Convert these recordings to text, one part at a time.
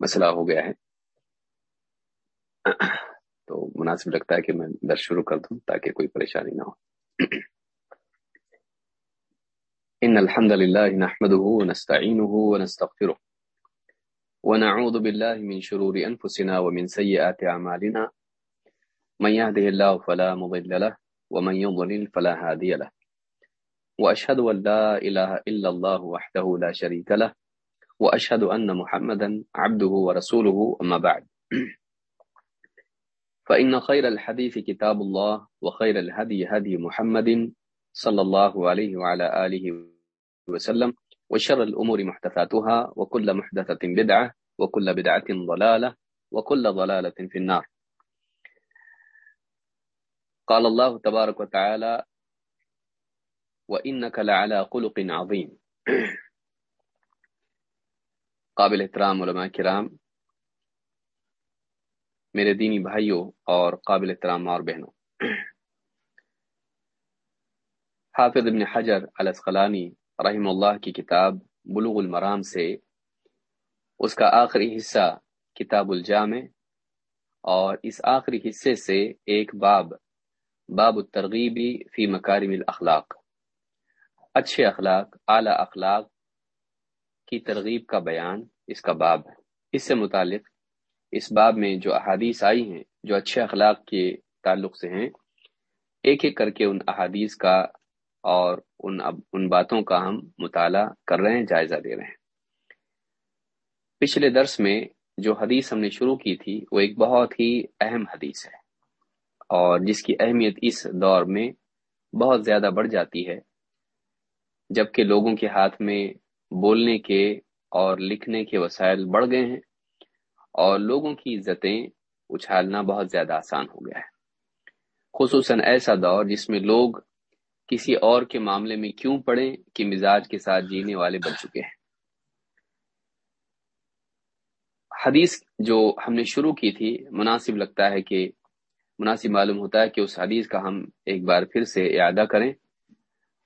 مسئلہ ہو گیا ہے۔ تو مناسب لگتا ہے کہ میں درس شروع کر دوں تاکہ کوئی پریشانی نہ ہو۔ ان الحمد لله نحمده ونستعينه ونستغفره ونعوذ بالله من شرور انفسنا ومن سيئات اعمالنا۔ من يهده الله فلا مضل له ومن يضلل فلا هادي له۔ واشهد ان لا اله الا الله وحده لا شريك له واشهد ان محمدا عبده ورسوله اما بعد. فان خير الحديث كتاب الله، وخير الهدي هدي محمد صلى الله عليه وعلى اله وسلم، وشر الامور محدثاتها، وكل محدثه بدعه وكل بدعه ضلاله وكل ضلاله في النار. قال الله تبارك وتعالى وانك لعلى خلق عظيم. قابل احترام علماء کرام، میرے دینی بھائیوں اور قابل احترام اور بہنوں۔ حافظ ابن حجر الاسقلانی رحم اللہ کی کتاب بلوغ المرام سے اس کا آخری حصہ کتاب الجامع اور اس آخری حصے سے ایک باب باب الترغیبی فی مکارم الاخلاق۔ اچھے اخلاق، اعلی اخلاق کی ترغیب کا بیان اس کا باب ہے۔ اس سے متعلق اس باب میں جو احادیث آئی ہیں، جو اچھے اخلاق کے تعلق سے ہیں، ایک ایک کر کے ان احادیث کا اور ان ان باتوں کا ہم مطالعہ کر رہے ہیں، جائزہ دے رہے ہیں۔ پچھلے درس میں جو حدیث ہم نے شروع کی تھی، وہ ایک بہت ہی اہم حدیث ہے۔ اور جس کی اہمیت اس دور میں بہت زیادہ بڑھ جاتی ہے، جبکہ لوگوں کے ہاتھ میں بولنے کے اور لکھنے کے وسائل بڑھ گئے ہیں اور لوگوں کی عزتیں اچھالنا بہت زیادہ آسان ہو گیا ہے۔ خصوصاً ایسا دور جس میں لوگ کسی اور کے معاملے میں کیوں پڑیں کہ مزاج کے ساتھ جینے والے بن چکے ہیں۔ حدیث جو ہم نے شروع کی تھی، مناسب لگتا ہے کہ، مناسب معلوم ہوتا ہے کہ اس حدیث کا ہم ایک بار پھر سے اعادہ کریں۔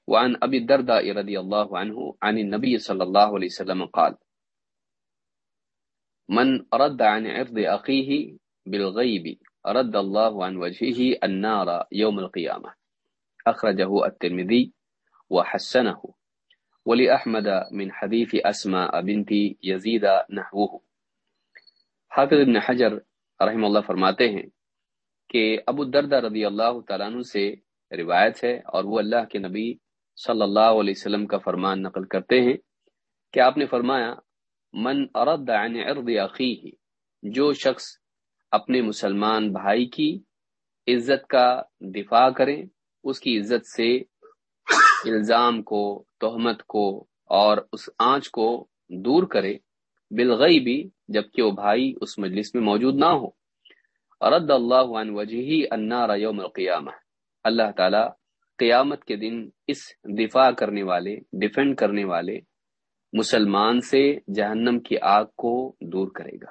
وعن ابی الدرداء رضی اللہ عنہ عن النبی صلی اللہ علیہ وسلم قال، من رد عن عرض اخیه بالغیب، رد اللہ عن وجهه النار يوم القیامة اخرجه الترمذی وحسنه ولأحمد من حدیث اسماء بنت یزید نحوه حافظ ابن حجر رحم اللہ فرماتے ہیں کہ ابو الدردہ رضی اللہ تعالیٰ عنہ سے روایت ہے اور وہ اللہ کے نبی صلی اللہ علیہ وسلم کا فرمان نقل کرتے ہیں کہ آپ نے فرمایا، من ارد عن عرض اخیہ، جو شخص اپنے مسلمان بھائی کی عزت کا دفاع کریں اس کی عزت سے الزام کو، تہمت کو اور اس آنچ کو دور کرے بالغی بھی جبکہ وہ بھائی اس مجلس میں موجود نہ ہو۔ رد اللہ عن وجہی النار یوم القیامہ۔ اللہ تعالی قیامت کے دن اس دفاع کرنے والے ڈیفینڈ کرنے والے مسلمان سے جہنم کی آگ کو دور کرے گا۔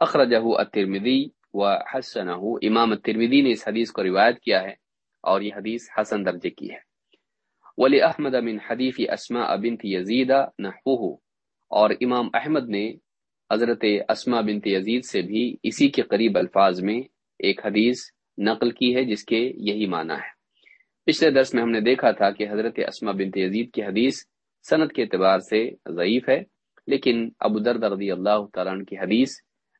اخرجہ الترمذی و حسنہ۔ امام الترمذی نے اس حدیث کو روایت کیا ہے اور یہ حدیث حسن درجے کی ہے۔ ولی احمد من حدیث اسماء بنت یزید نحوه اور امام احمد نے حضرت اسما بنت یزید سے بھی اسی کے قریب الفاظ میں ایک حدیث نقل کی ہے جس کے یہی معنی ہے۔ پچھلے درس میں ہم نے دیکھا تھا کہ حضرت اسما بنت یزید کی حدیث صنعت کے اعتبار سے ضعیف ہے، لیکن ابو درد رضی اللہ تعالیٰ کی حدیث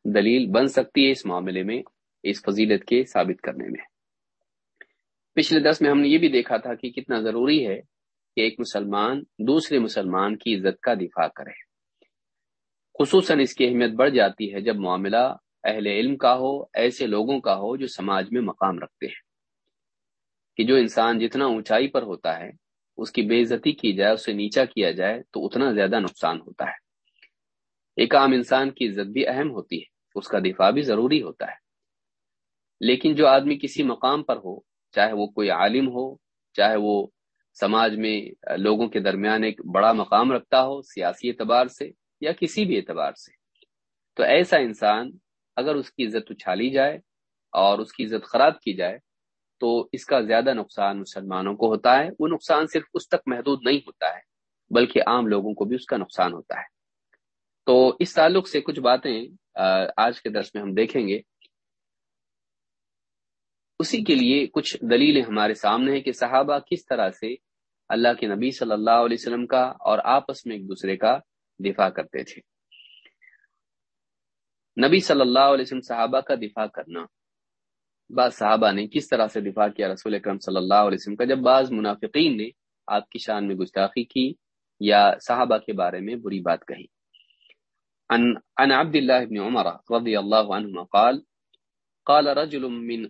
دلیل بن سکتی ہے اس معاملے میں، اس فضیلت کے ثابت کرنے میں۔ پچھلے درس میں ہم نے یہ بھی دیکھا تھا کہ کتنا ضروری ہے کہ ایک مسلمان دوسرے مسلمان کی عزت کا دفاع کرے۔ خصوصاً اس کی اہمیت بڑھ جاتی ہے جب معاملہ اہل علم کا ہو، ایسے لوگوں کا ہو جو سماج میں مقام رکھتے ہیں۔ کہ جو انسان جتنا اونچائی پر ہوتا ہے، اس کی بے عزتی کی جائے، اسے نیچا کیا جائے، تو اتنا زیادہ نقصان ہوتا ہے۔ ایک عام انسان کی عزت بھی اہم ہوتی ہے، اس کا دفاع بھی ضروری ہوتا ہے۔ لیکن جو آدمی کسی مقام پر ہو، چاہے وہ کوئی عالم ہو، چاہے وہ سماج میں لوگوں کے درمیان ایک بڑا مقام رکھتا ہو، سیاسی اعتبار سے یا کسی بھی اعتبار سے، تو ایسا انسان اگر اس کی عزت اچھالی جائے اور اس کی عزت خراب کی جائے تو اس کا زیادہ نقصان مسلمانوں کو ہوتا ہے۔ وہ نقصان صرف اس تک محدود نہیں ہوتا ہے، بلکہ عام لوگوں کو بھی اس کا نقصان ہوتا ہے۔ تو اس تعلق سے کچھ باتیں آج کے درس میں ہم دیکھیں گے۔ اسی کے لیے کچھ دلیلیں ہمارے سامنے ہیں کہ صحابہ کس طرح سے اللہ کے نبی صلی اللہ علیہ وسلم کا اور آپس میں ایک دوسرے کا دفاع کرتے تھے۔ نبی صلی اللہ علیہ وسلم صحابہ کا دفاع کرنا۔ بعض صحابہ نے کس طرح سے دفاع کیا رسول اکرم صلی اللہ علیہ وسلم کا؟ جب بعض منافقین نے آپ کی شان میں گستاخی کی یا صحابہ کے بارے میں بری بات کہی۔ ان عبد اللہ بن عمر رضی اللہ عنہما قال قال رجل من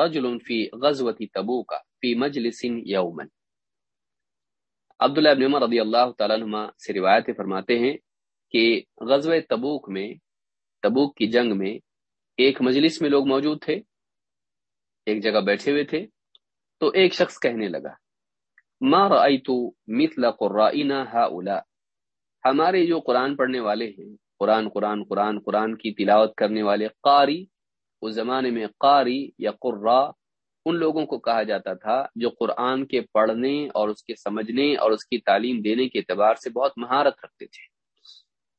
رجل في غزوة تبوک في مجلس يوما۔ عبداللہ ابن عمر رضی اللہ تعالیٰ عنہ سے روایت فرماتے ہیں کہ غزوہ تبوک میں تبوک کی جنگ میں ایک مجلس میں لوگ موجود تھے۔ ایک جگہ بیٹھے ہوئے تھے تو ایک شخص کہنے لگا، ما رأيت مثل قرائنا هؤلاء؟ ہمارے جو قرآن پڑھنے والے ہیں، قرآن قرآن قرآن قرآن کی تلاوت کرنے والے قاری، اس زمانے میں قاری یا قرا ان لوگوں کو کہا جاتا تھا جو قرآن کے پڑھنے اور اس کے سمجھنے اور اس کی تعلیم دینے کے اعتبار سے بہت مہارت رکھتے تھے۔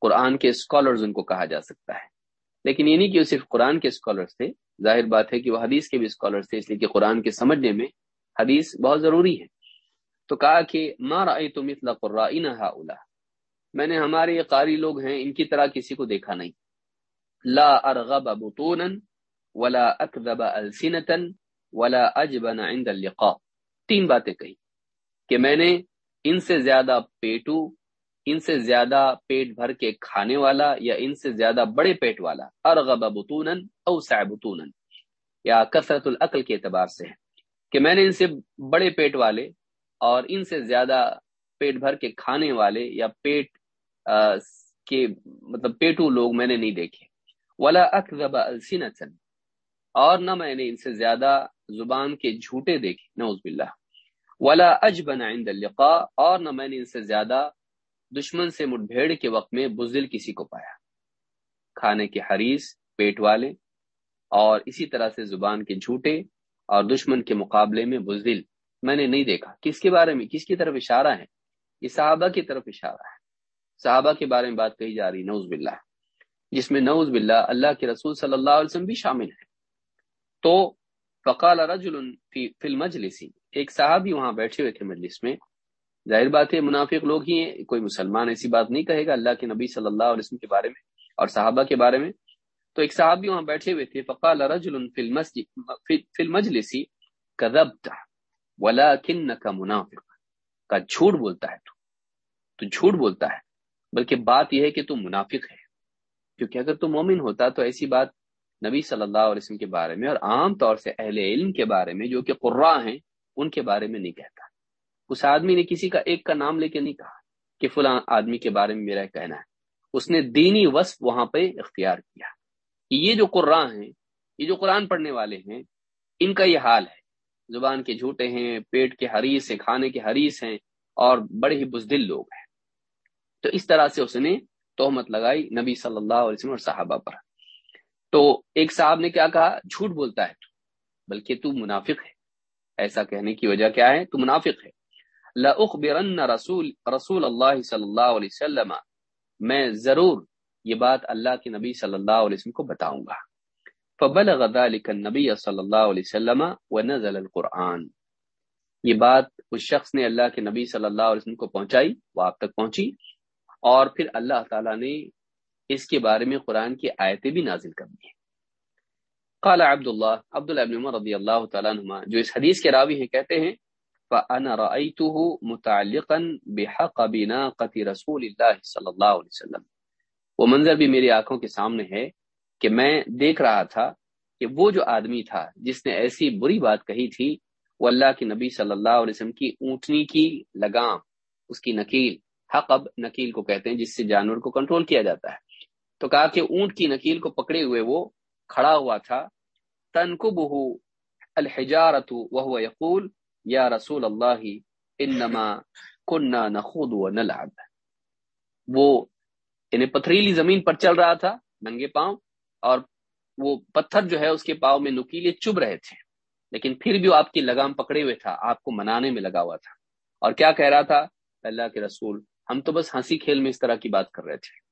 قرآن کے اسکالرز ان کو کہا جا سکتا ہے۔ لیکن یہ نہیں کہ وہ صرف قرآن کے اسکالرس تھے، ظاہر بات ہے کہ وہ حدیث کے بھی اسکالرس تھے، اس لیے کہ قرآن کے سمجھنے میں حدیث بہت ضروری ہے۔ تو کہا کہ مارا تم اطلاع قرآن میں نے ہمارے یہ قاری لوگ ہیں، ان کی طرح کسی کو دیکھا نہیں۔ لا ارغب بطونا ولا اکذب السنتا ولا اجبن عند اللقاء۔ تین باتیں کہی کہ میں نے ان سے زیادہ پیٹو ان سے زیادہ پیٹ بھر کے کھانے والا یا ان سے زیادہ بڑے پیٹ والا، ارغب بطونا او بطونا، یا کثرت العقل کے اعتبار سے ہے کہ میں نے ان سے بڑے پیٹ والے اور ان سے زیادہ پیٹ بھر کے کھانے والے یا پیٹ کے مطلب پیٹو لوگ میں نے نہیں دیکھے۔ ولا اکذب السنتا، اور نہ میں نے ان سے زیادہ زبان کے جھوٹے دیکھے، نعوذ باللہ۔ ولا اجبن عند اللقاء، اور نہ میں نے ان سے زیادہ دشمن سے مٹ بھیڑ کے وقت میں بزدل کسی کو پایا۔ کھانے کے حریث پیٹ والے اور اسی طرح سے زبان کے جھوٹے اور دشمن کے مقابلے میں بزدل۔ میں نے نہیں دیکھا۔ کس کے بارے میں؟ کس کی طرف اشارہ ہے؟ یہ صحابہ کی طرف اشارہ ہے۔ صحابہ کے بارے میں بات کہی جا رہی نوز باللہ۔ جس میں نوز باللہ اللہ کے رسول صلی اللہ علیہ وسلم بھی شامل ہے تو فقال رجل فی المجلسی ایک صحابی وہاں بیٹھے ہوئے تھے مجلس میں۔ ظاہر بات ہے، منافق لوگ ہی ہیں، کوئی مسلمان ایسی بات نہیں کہے گا اللہ کے نبی صلی اللہ علیہ وسلم کے بارے میں اور صحابہ کے بارے میں۔ تو ایک صاحب بھی وہاں بیٹھے ہوئے تھے، فقال رجل فی المسجد المجلس، کذبت ولکنک منافق۔ کا جھوٹ بولتا ہے تو تو جھوٹ بولتا ہے، بلکہ بات یہ ہے کہ تو منافق ہے کیونکہ اگر تو مومن ہوتا تو ایسی بات نبی صلی اللہ علیہ وسلم کے بارے میں اور عام طور سے اہل علم کے بارے میں جو کہ قرا ہیں، ان کے بارے میں نہیں کہتا۔ اس آدمی نے کسی کا ایک کا نام لے کے نہیں کہا کہ فلاں آدمی کے بارے میں میرا کہنا ہے۔ اس نے دینی وصف وہاں پہ اختیار کیا۔ کہ یہ جو قرآن ہیں، یہ جو قرآن پڑھنے والے ہیں، ان کا یہ حال ہے۔ زبان کے جھوٹے ہیں، پیٹ کے حریث ہیں، کھانے کے حریث ہیں اور بڑے ہی بزدل لوگ ہیں۔ تو اس طرح سے اس نے تہمت لگائی نبی صلی اللہ علیہ وسلم اور صحابہ پر۔ تو ایک صاحب نے کیا کہا؟ جھوٹ بولتا ہے تو، بلکہ تو منافق ہے۔ ایسا کہنے کی وجہ کیا ہے؟ تو منافق ہے۔ لأخبرن رسول رسول اللہ صلی اللہ علیہ وسلم میں ضرور یہ بات اللہ کے نبی صلی اللہ علیہ وسلم کو بتاؤں گا۔ فبلغ ذلك النبی صلی اللہ علیہ وسلم ونزل القرآن۔ یہ بات اس شخص نے اللہ کے نبی صلی اللہ علیہ وسلم کو پہنچائی، وہ آپ تک پہنچی۔ اور پھر اللہ تعالیٰ نے اس کے بارے میں قرآن کی آیتیں بھی نازل کر دی۔ قال عبداللہ عبداللہ ابن عمر رضی اللہ تعالیٰ عنہ جو اس حدیث کے راوی ہیں، کہتے ہیں فأنا رأيته متعلقا بحق بناقة رسول الله صلی اللہ علیہ وسلم۔ وہ منظر بھی میری آنکھوں کے سامنے ہے کہ میں دیکھ رہا تھا کہ وہ جو آدمی تھا جس نے ایسی بری بات کہی تھی، وہ اللہ کے نبی صلی اللہ علیہ وسلم کی اونٹنی کی لگام، اس کی نکیل، حقب نکیل کو کہتے ہیں، جس سے جانور کو کنٹرول کیا جاتا ہے۔ تو کہا کہ اونٹ کی نکیل کو پکڑے ہوئے وہ کھڑا ہوا تھا۔ تنکبہ الحجارت وهو یقول یا رسول اللہ، انما کننا نخوض و نلعب. وہ یعنی پتھریلی زمین پر چل رہا تھا، ننگے پاؤں، اور وہ پتھر جو ہے، اس کے پاؤں میں نکیلے چب رہے تھے۔ لیکن پھر بھی وہ آپ کی لگام پکڑے ہوئے تھا، آپ کو منانے میں لگا ہوا تھا۔ اور کیا کہہ رہا تھا؟ اللہ کے رسول، ہم تو بس ہنسی کھیل میں اس طرح کی بات کر رہے تھے۔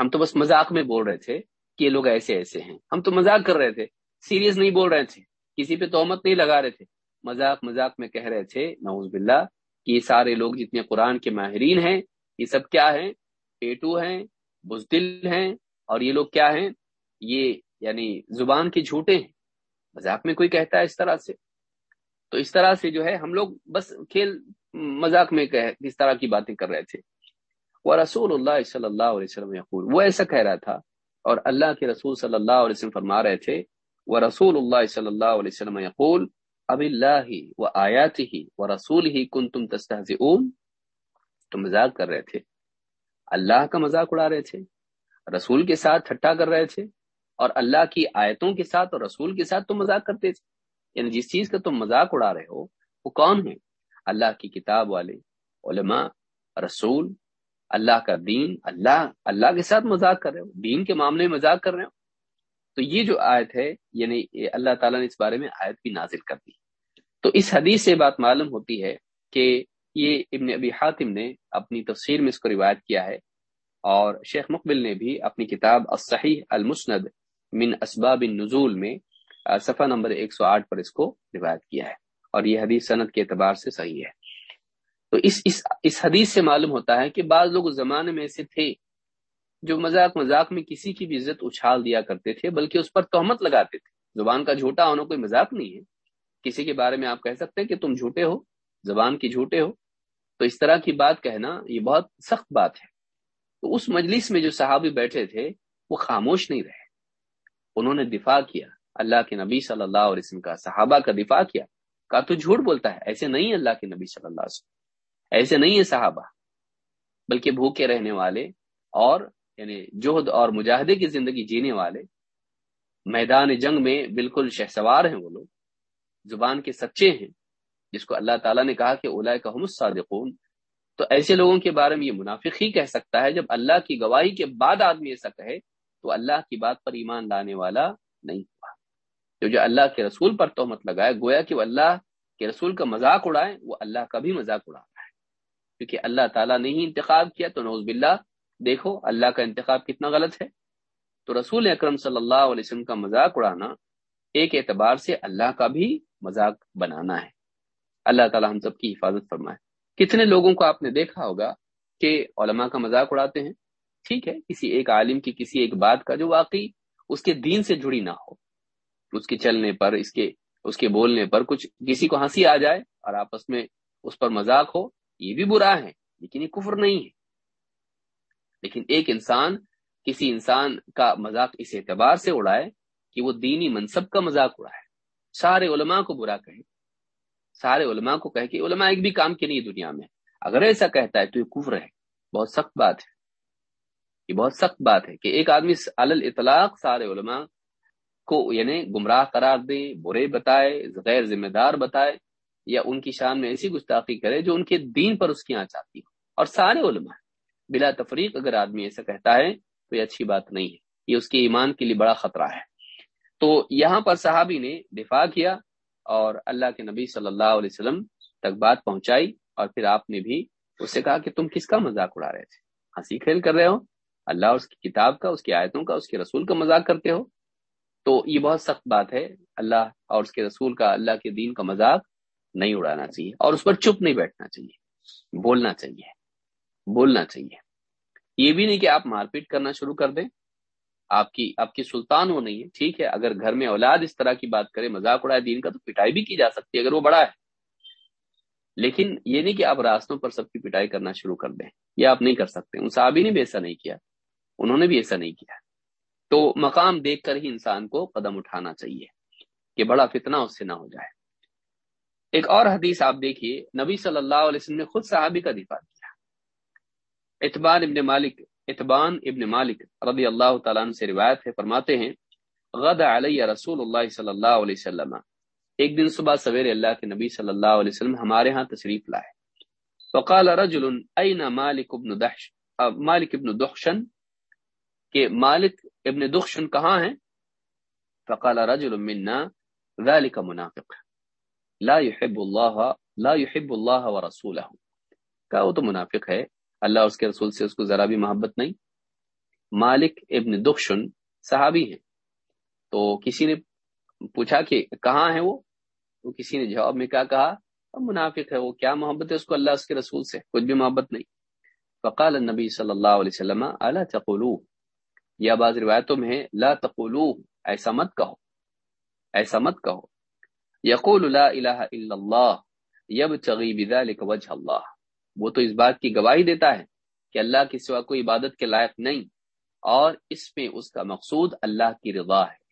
ہم تو بس مذاق میں بول رہے تھے کہ یہ لوگ ایسے ایسے ہیں۔ ہم تو مذاق کر رہے تھے، سیریس نہیں بول رہے تھے، کسی پہ تہمت نہیں لگا رہے تھے۔ مذاق مذاق میں کہہ رہے تھے نوز باللہ، کہ یہ سارے لوگ جتنے قرآن کے ماہرین ہیں، یہ سب کیا ہیں؟ پیٹو ہیں، بزدل ہیں، اور یہ لوگ کیا ہیں؟ یہ یعنی زبان کے جھوٹے ہیں۔ مذاق میں کوئی کہتا ہے اس طرح سے؟ تو اس طرح سے جو ہے، ہم لوگ بس کھیل مذاق میں کس طرح کی باتیں کر رہے تھے۔ وہ رسول اللہ صلی اللہ علیہ وسلم یقول، وہ ایسا کہہ رہا تھا، اور اللہ کے رسول صلی اللہ علیہ وسلم فرما رہے تھے۔ وہ رسول اللہ صلی اللہ علیہ وسلم یقول اب اللہ و آیات ہی و رسول ہی کن تم تستحز تو مذاق کر رہے تھے۔ اللہ کا مذاق اڑا رہے تھے، رسول کے ساتھ ٹھٹا کر رہے تھے اور اللہ کی آیتوں کے ساتھ اور رسول کے ساتھ تم مذاق کرتے تھے۔ یعنی جس چیز کا تم مذاق اڑا رہے ہو، وہ کون ہے؟ اللہ کی کتاب والے، علماء، رسول، اللہ کا دین، اللہ اللہ کے ساتھ مذاق کر رہے ہو، دین کے معاملے میں مذاق کر رہے ہو۔ تو یہ جو آیت ہے یعنی اللہ تعالیٰ نے اس بارے میں آیت بھی نازل کر دی۔ تو اس حدیث سے بات معلوم ہوتی ہے کہ یہ ابن ابی حاتم نے اپنی تفسیر میں اس کو روایت کیا ہے اور شیخ مقبل نے بھی اپنی کتاب الصحیح المسند من اسباب النزول میں صفحہ نمبر 108 پر اس کو روایت کیا ہے اور یہ حدیث صنعت کے اعتبار سے صحیح ہے۔ تو اس اس اس حدیث سے معلوم ہوتا ہے کہ بعض لوگ اس زمانے میں ایسے تھے جو مذاق مذاق میں کسی کی بھی عزت اچھال دیا کرتے تھے، بلکہ اس پر تہمت لگاتے تھے۔ زبان کا جھوٹا ہونا کوئی مذاق نہیں ہے۔ کسی کے بارے میں آپ کہہ سکتے ہیں کہ تم جھوٹے ہو، زبان کی جھوٹے ہو۔ تو اس طرح کی بات کہنا یہ بہت سخت بات ہے۔ تو اس مجلس میں جو صحابی بیٹھے تھے، وہ خاموش نہیں رہے۔ انہوں نے دفاع کیا۔ اللہ کے نبی صلی اللہ علیہ وسلم کا صحابہ کا دفاع کیا۔ کہا، تو جھوٹ بولتا ہے۔ ایسے نہیں اللہ کے نبی صلی اللہ علیہ وسلم۔ ایسے نہیں ہے صحابہ۔ بلکہ بھوکے رہنے والے اور یعنی جوہد اور مجاہدے کی زندگی جینے والے میدان جنگ میں بالکل شہسوار ہیں وہ لوگ، زبان کے سچے ہیں، جس کو اللہ تعالیٰ نے کہا کہ اولا کا الصادقون۔ تو ایسے لوگوں کے بارے میں یہ منافق ہی کہہ سکتا ہے، جب اللہ کی گواہی کے بعد آدمی ایسا کہے، تو اللہ کی بات پر ایمان لانے والا نہیں ہوا۔ جو جو اللہ کے رسول پر تہمت لگائے، گویا کہ وہ اللہ کے رسول کا مذاق اڑائے، وہ اللہ کا بھی مذاق اڑا رہا ہے۔ کیونکہ اللہ تعالیٰ نے ہی انتخاب کیا، تو نوز باللہ دیکھو، اللہ کا انتخاب کتنا غلط ہے۔ تو رسول اکرم صلی اللہ علیہ وسلم کا مذاق اڑانا ایک اعتبار سے اللہ کا بھی مذاق بنانا ہے۔ اللہ تعالیٰ ہم سب کی حفاظت فرمائے۔ کتنے لوگوں کو آپ نے دیکھا ہوگا کہ علماء کا مذاق اڑاتے ہیں۔ ٹھیک ہے، کسی ایک عالم کی، کسی ایک بات کا جو واقعی اس کے دین سے جڑی نہ ہو۔ اس کے چلنے پر، اس کے اس کے بولنے پر کچھ کسی کو ہنسی آ جائے اور آپس میں اس پر مذاق ہو، یہ بھی برا ہے، لیکن یہ کفر نہیں ہے۔ لیکن ایک انسان کسی انسان کا مذاق اس اعتبار سے اڑائے کہ وہ دینی منصب کا مذاق اڑائے۔ سارے علماء کو برا کہے سارے علماء کو کہے کہ علماء ایک بھی کام کے نہیں دنیا میں۔ اگر ایسا کہتا ہے تو یہ کفر ہے۔ بہت سخت بات ہے۔ یہ بہت سخت بات ہے کہ ایک آدمی اطلاق سارے علماء کو یعنی گمراہ قرار دے، برے بتائے، غیر ذمہ دار بتائے یا ان کی شان میں ایسی گستاخی کرے جو ان کے دین پر اس کی آنچ آتی ہو۔ اور سارے علماء بلا تفریق اگر آدمی ایسا کہتا ہے، تو یہ اچھی بات نہیں ہے۔ یہ اس کے ایمان کے لیے بڑا خطرہ ہے۔ تو یہاں پر صحابی نے دفاع کیا اور اللہ کے نبی صلی اللہ علیہ وسلم تک بات پہنچائی اور پھر آپ نے بھی اس سے کہا کہ تم کس کا مذاق اڑا رہے تھے؟ ہنسی کھیل کر رہے ہو؟ اللہ اس کی کتاب کا، اس کی آیتوں کا، اس کے رسول کا مذاق کرتے ہو؟ تو یہ بہت سخت بات ہے۔ اللہ اور اس کے رسول کا، اللہ کے دین کا مذاق نہیں اڑانا چاہیے اور اس پر چپ نہیں بیٹھنا چاہیے، بولنا چاہیے۔ بولنا چاہیے۔ یہ بھی نہیں کہ آپ مار پیٹ کرنا شروع کر دیں۔ آپ کی آپ کی سلطان وہ نہیں ہے، ٹھیک ہے۔ اگر گھر میں اولاد اس طرح کی بات کرے، مذاق اڑائے دین کا، تو پٹائی بھی کی جا سکتی ہے اگر وہ بڑا ہے۔ لیکن یہ نہیں کہ آپ راستوں پر سب کی پٹائی کرنا شروع کر دیں۔ یہ آپ نہیں کر سکتے۔ ان صحابی نے بھی ایسا نہیں کیا۔ انہوں نے بھی ایسا نہیں کیا۔ تو مقام دیکھ کر ہی انسان کو قدم اٹھانا چاہیے کہ بڑا فتنہ اس سے نہ ہو جائے۔ ایک اور حدیث آپ دیکھیے، نبی صلی اللہ علیہ وسلم نے خود صحابی کا دفاع کیا۔ اعتبار ابن مالک اتبان ابن مالک رضی اللہ تعالیٰ عنہ سے روایت ہے، فرماتے ہیں غد علیہ رسول اللہ صلی اللہ علیہ وسلم، ایک دن صبح سویر اللہ کے نبی صلی اللہ علیہ وسلم ہمارے ہاں تشریف لائے۔ فقال رجل این مالک ابن دحش مالک ابن دخشن کہ مالک ابن دخشن کہاں ہیں؟ فقال رجل منا، ذلك منافق، لا يحب الله لا يحب الله ورسوله کہا، وہ تو منافق ہے اللہ اس کے رسول سے اس کو ذرا بھی محبت نہیں۔ مالک ابن دخشن صحابی ہیں۔ تو کسی نے پوچھا کہ کہاں ہے وہ؟ تو کسی نے جواب میں کیا کہا منافق ہے، وہ کیا محبت ہے اس کو اللہ اس کے رسول سے؟ کچھ بھی محبت نہیں۔ فقال النبی صلی اللہ علیہ وسلم، الا تقولو، یا بعض روایتوں میں لا تقولو، ایسا مت کہو۔ ایسا مت کہو۔ یقول لا الہ الا اللہ، یبتغی بذلک وجہ اللہ۔ وہ تو اس بات کی گواہی دیتا ہے کہ اللہ کے سوا کوئی عبادت کے لائق نہیں اور اس میں اس کا مقصود اللہ کی رضا ہے۔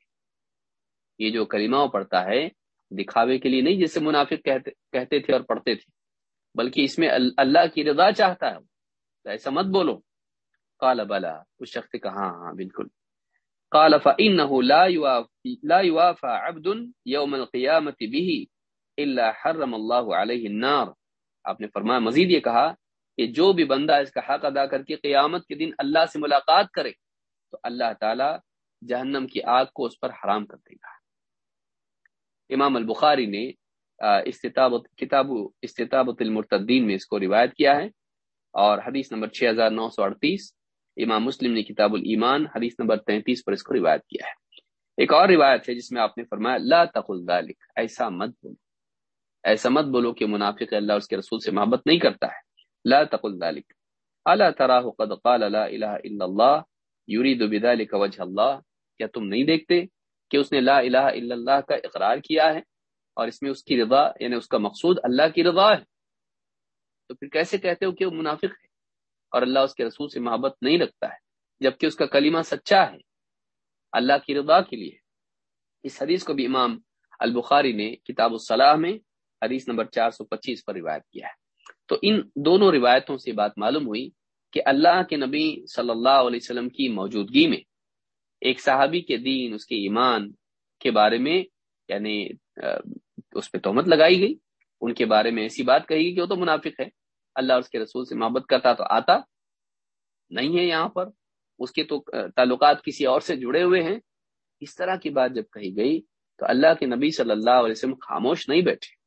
یہ جو کلمہ پڑھتا ہے، دکھاوے کے لیے نہیں جسے منافق کہتے کہتے تھے اور پڑھتے تھے، بلکہ اس میں اللہ کی رضا چاہتا ہے۔ تو ایسا مت بولو۔ قال، بلا۔ اس شخص نے کہا ہاں, ہاں، بالکل۔ قال، فإنه لا يوافى لا يوافى عبد يوم القيامة به الا حرم الله عليه النار۔ آپ نے فرمایا، مزید یہ کہا کہ جو بھی بندہ اس کا حق ادا کر کے قیامت کے دن اللہ سے ملاقات کرے، تو اللہ تعالی جہنم کی آگ کو اس پر حرام کر دے گا۔ امام البخاری نے استطابت کتاب استطابت المرتدین میں اس کو روایت کیا ہے اور حدیث نمبر 6938 امام مسلم نے کتاب الایمان حدیث نمبر 33 پر اس کو روایت کیا ہے۔ ایک اور روایت ہے جس میں آپ نے فرمایا، لا تقل ذلك ایسا مت بولو۔ ایسا مت بولو کہ منافق اللہ اس کے رسول سے محبت نہیں کرتا ہے۔ لا تقل ذلك الا تراه قد قال لا اله الا الله يريد بذلك وجه الله کیا تم نہیں دیکھتے کہ اس نے لا الہ الا اللہ کا اقرار کیا ہے اور اس میں اس کی رضا یعنی اس کا مقصود اللہ کی رضا ہے؟ تو پھر کیسے کہتے ہو کہ وہ منافق ہے اور اللہ اس کے رسول سے محبت نہیں رکھتا ہے، جبکہ اس کا کلمہ سچا ہے اللہ کی رضا کے لیے؟ اس حدیث کو بھی امام البخاری نے کتاب الصلاح میں حدیث نمبر چار سو پچیس پر روایت کیا ہے۔ تو ان دونوں روایتوں سے بات معلوم ہوئی کہ اللہ کے نبی صلی اللہ علیہ وسلم کی موجودگی میں ایک صحابی کے دین، اس کے ایمان کے بارے میں یعنی اس پہ تہمت لگائی گئی۔ ان کے بارے میں ایسی بات کہی گئی کہ وہ تو منافق ہے۔ اللہ اور اس کے رسول سے محبت کرتا تو آتا، نہیں ہے یہاں پر۔ اس کے تو تعلقات کسی اور سے جڑے ہوئے ہیں۔ اس طرح کی بات جب کہی گئی تو اللہ کے نبی صلی اللہ علیہ وسلم خاموش نہیں بیٹھے۔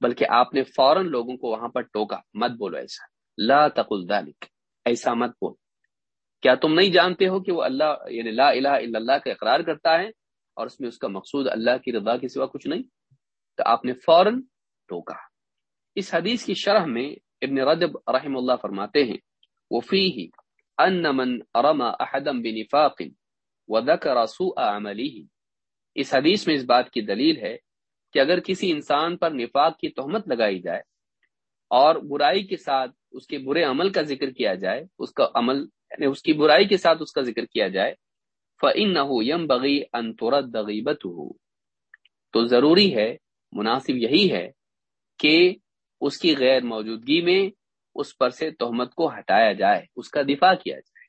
بلکہ آپ نے فوراً لوگوں کو وہاں پر ٹوکا، مت بولو ایسا۔ لا تقل ذلك ایسا مت بول۔ کیا تم نہیں جانتے ہو کہ وہ اللہ یعنی لا الہ الا اللہ کا اقرار کرتا ہے اور اس میں اس کا مقصود اللہ کی رضا کے سوا کچھ نہیں؟ تو آپ نے فوراً ٹوکا۔ اس حدیث کی شرح میں ابن رجب رحم اللہ فرماتے ہیں وہ فی ہی ان من ارما احدم بنفاق وذكر سوء عمله اس حدیث میں اس بات کی دلیل ہے کہ اگر کسی انسان پر نفاق کی تہمت لگائی جائے اور برائی کے ساتھ اس کے برے عمل کا ذکر کیا جائے، اس کا عمل یعنی اس کی برائی کے ساتھ اس کا ذکر کیا جائے فعن نہ ہو یم بغی انتورت ہو تو ضروری ہے، مناسب یہی ہے کہ اس کی غیر موجودگی میں اس پر سے تہمت کو ہٹایا جائے، اس کا دفاع کیا جائے۔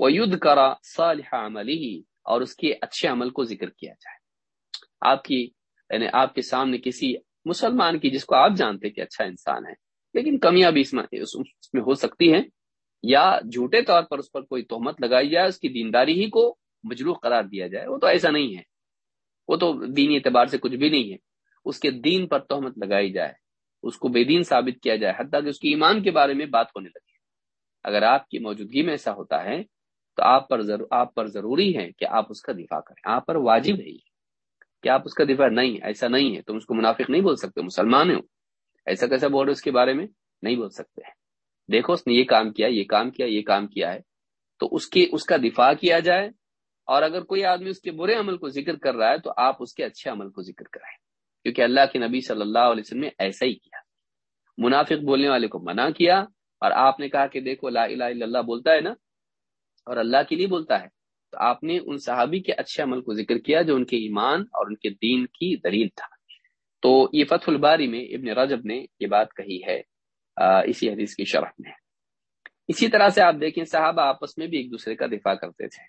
وہ ید کرا صالح عملی اور اس کے اچھے عمل کو ذکر کیا جائے۔ آپ کی یعنی آپ کے سامنے کسی مسلمان کی جس کو آپ جانتے کہ اچھا انسان ہے، لیکن کمیاں بھی اس میں اس میں ہو سکتی ہیں یا جھوٹے طور پر اس پر کوئی تہمت لگائی جائے، اس کی دینداری ہی کو مجروح قرار دیا جائے۔ وہ تو ایسا نہیں ہے۔ وہ تو دینی اعتبار سے کچھ بھی نہیں ہے۔ اس کے دین پر تہمت لگائی جائے، اس کو بے دین ثابت کیا جائے، حتیٰ کہ اس کی ایمان کے بارے میں بات ہونے لگی اگر آپ کی موجودگی میں ایسا ہوتا ہے، تو آپ پر ضرور آپ پر ضروری ہے کہ آپ اس کا دفاع کریں۔ آپ پر واجب ہے کہ آپ اس کا دفاع نہیں، ایسا نہیں ہے۔ تم اس کو منافق نہیں بول سکتے، مسلمان ہو۔ ایسا کیسا بول رہے اس کے بارے میں؟ نہیں بول سکتے۔ دیکھو، اس نے یہ کام کیا، یہ کام کیا، یہ کام کیا ہے۔ تو اس کی اس کا دفاع کیا جائے۔ اور اگر کوئی آدمی اس کے برے عمل کو ذکر کر رہا ہے، تو آپ اس کے اچھے عمل کو ذکر کرائیں۔ کیونکہ اللہ کے نبی صلی اللہ علیہ وسلم نے ایسا ہی کیا۔ منافق بولنے والے کو منع کیا اور آپ نے کہا کہ دیکھو، لا الہ الا اللہ بولتا ہے نا، اور اللہ کے لیے بولتا ہے۔ تو آپ نے ان صحابی کے اچھے عمل کو ذکر کیا جو ان کے ایمان اور ان کے دین کی دلیل تھا۔ تو یہ فتح الباری میں ابن رجب نے یہ بات کہی ہے اسی حدیث کی شرح میں۔ اسی طرح سے آپ دیکھیں، صحابہ آپس میں بھی ایک دوسرے کا دفاع کرتے تھے۔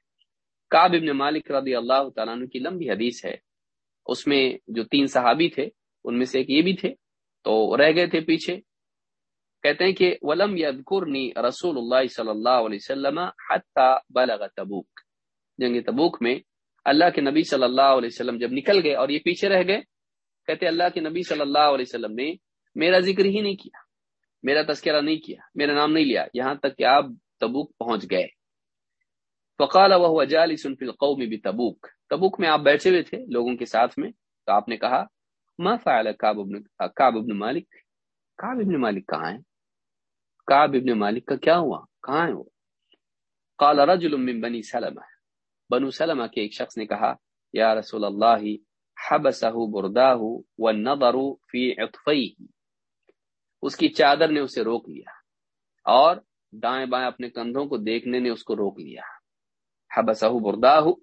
کاب ابن مالک رضی اللہ تعالیٰ عنہ کی لمبی حدیث ہے۔ اس میں جو تین صحابی تھے، ان میں سے ایک یہ بھی تھے۔ تو رہ گئے تھے پیچھے۔ کہتے ہیں کہ ولم یذکرنی رسول اللہ صلی اللہ علیہ وسلم حتی بلغ تبوک جنگ تبوک میں اللہ کے نبی صلی اللہ علیہ وسلم جب نکل گئے اور یہ پیچھے رہ گئے، کہتے اللہ کے نبی صلی اللہ علیہ وسلم نے میرا ذکر ہی نہیں کیا، میرا تذکرہ نہیں کیا، میرا نام نہیں لیا، یہاں تک کہ آپ تبوک پہنچ گئے۔ فقال وہ جالس فی القوم بتبوک۔ تبوک میں آپ بیٹھے ہوئے تھے لوگوں کے ساتھ میں، تو آپ نے کہا، ما فعل کعب ابن کعب ابن مالک؟ کعب ابن مالک کہاں ہے؟ کعب ابن مالک کا کیا ہوا؟ کہاں ہے وہ؟ قال رجل من بنی سلمہ۔ بنو سلمہ کے ایک شخص نے کہا، یا رسول اللہ حبسه برداه والنظر في عطفيه اس کی چادر نے اسے روک لیا اور دائیں بائیں اپنے کندھوں کو دیکھنے نے اس کو روک لیا۔ حبسه برداه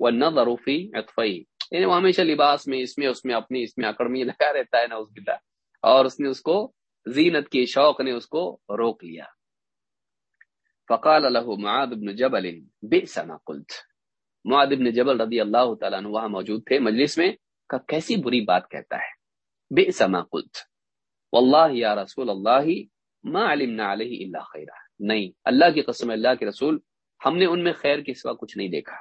والنظر في عطفيه یعنی وہ ہمیشہ لباس میں، اس میں اس میں اپنی، اس میں اکڑ میں لگا رہتا ہے نا اس بلا اور اس نے اس کو زینت کے شوق نے اس کو روک لیا۔ فقال له معاذ بن جبل، بئس ما قلت. معاذ بن جبل رضی اللہ تعالیٰ عنہ وہاں موجود تھے، مجلس میں کہ کیسی بری بات کہتا ہے؟ بئس ما قلت۔ واللہ یا رسول اللہ، ما علمنا علیہ الا خیرہ۔ نہیں، اللہ کی قسم، اللہ کے رسول، ہم نے ان میں خیر کے سوا کچھ نہیں دیکھا۔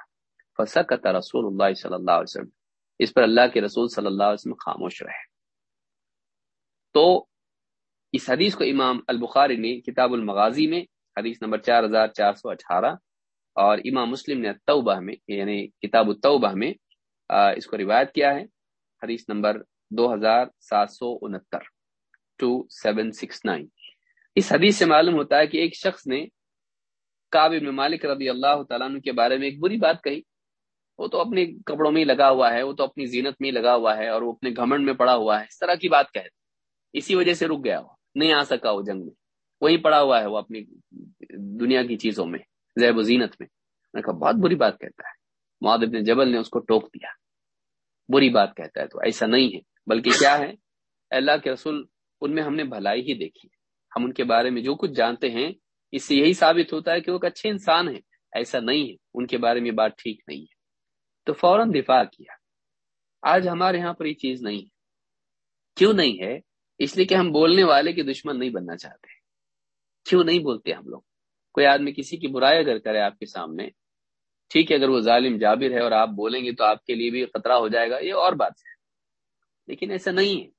فسکت رسول اللہ صلی اللہ علیہ وسلم۔ اس پر اللہ کے رسول صلی اللہ علیہ وسلم خاموش رہے۔ تو اس حدیث کو امام البخاری نے کتاب المغازی میں، حدیث نمبر چار ہزار چار سو اٹھارہ اور امام مسلم نے توبہ میں یعنی کتاب التوبہ میں اس کو روایت کیا ہے۔ حدیث نمبر دو ہزار سات سو انہتر ٹو سیون سکس نائن۔ اس حدیث سے معلوم ہوتا ہے کہ ایک شخص نے کعب ابن مالک رضی اللہ تعالیٰ عنہ کے بارے میں ایک بری بات کہی۔ وہ تو اپنے کپڑوں میں ہی لگا ہوا ہے، وہ تو اپنی زینت میں ہی لگا ہوا ہے اور وہ اپنے گھمنڈ میں پڑا ہوا ہے۔ اس طرح کی بات کہے اسی وجہ سے رک گیا وہ، نہیں آ سکا وہ جنگ میں۔ وہیں پڑا ہوا ہے وہ اپنی دنیا کی چیزوں میں۔ زیب و زینت میں۔ نے کہا، بہت بری بات کہتا ہے۔ معد ابن جبل نے اس کو ٹوک دیا۔ بری بات کہتا ہے تو ایسا نہیں ہے، بلکہ کیا ہے؟ اللہ کے رسول ان میں ہم نے بھلائی ہی دیکھی۔ ہم ان کے بارے میں جو کچھ جانتے ہیں، اس سے یہی ثابت ہوتا ہے کہ وہ ایک اچھے انسان ہیں۔ ایسا نہیں ہے، ان کے بارے میں بات ٹھیک نہیں ہے۔ تو فوراً دفاع کیا۔ آج ہمارے یہاں پر یہ چیز نہیں ہے۔ کیوں نہیں ہے؟ اس لیے کہ ہم بولنے والے کے دشمن نہیں بننا چاہتے۔ کیوں نہیں بولتے ہم لوگ؟ کوئی آدمی کسی کی برائی اگر کرے آپ کے سامنے، ٹھیک ہے، اگر وہ ظالم جابر ہے اور آپ بولیں گے تو آپ کے لیے بھی خطرہ ہو جائے گا، یہ اور بات ہے۔ لیکن ایسا نہیں ہے۔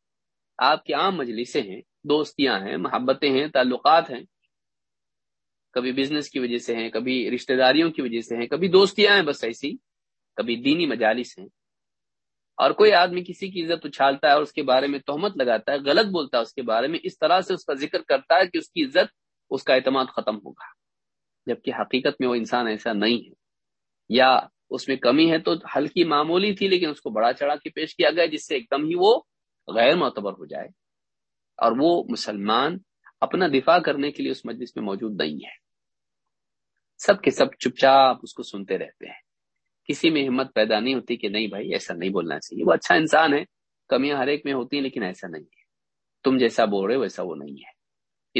آپ کی عام مجلسیں ہیں، دوستیاں ہیں، محبتیں ہیں، تعلقات ہیں۔ کبھی بزنس کی وجہ سے ہیں، کبھی رشتہ داریوں کی وجہ سے ہیں، کبھی دوستیاں ہیں بس ایسی، کبھی دینی مجالس ہیں۔ اور کوئی آدمی کسی کی عزت اچھالتا ہے اور اس کے بارے میں تہمت لگاتا ہے، غلط بولتا ہے اس کے بارے میں، اس طرح سے اس کا ذکر کرتا ہے کہ اس کی عزت، اس کا اعتماد ختم ہوگا۔ جبکہ حقیقت میں وہ انسان ایسا نہیں ہے۔ یا اس میں کمی ہے تو ہلکی معمولی تھی لیکن اس کو بڑا چڑھا کے پیش کیا گیا جس سے ایک دم ہی وہ غیر معتبر ہو جائے۔ اور وہ مسلمان اپنا دفاع کرنے کے لیے اس مجلس میں موجود نہیں ہے۔ سب کے سب چپ چاپ اس کو سنتے رہتے ہیں۔ کسی میں ہمت پیدا نہیں ہوتی کہ نہیں بھائی، ایسا نہیں بولنا چاہیے۔ وہ اچھا انسان ہے، کمیاں ہر ایک میں ہوتی ہیں لیکن ایسا نہیں ہے۔ تم جیسا بول رہے ویسا وہ نہیں ہے۔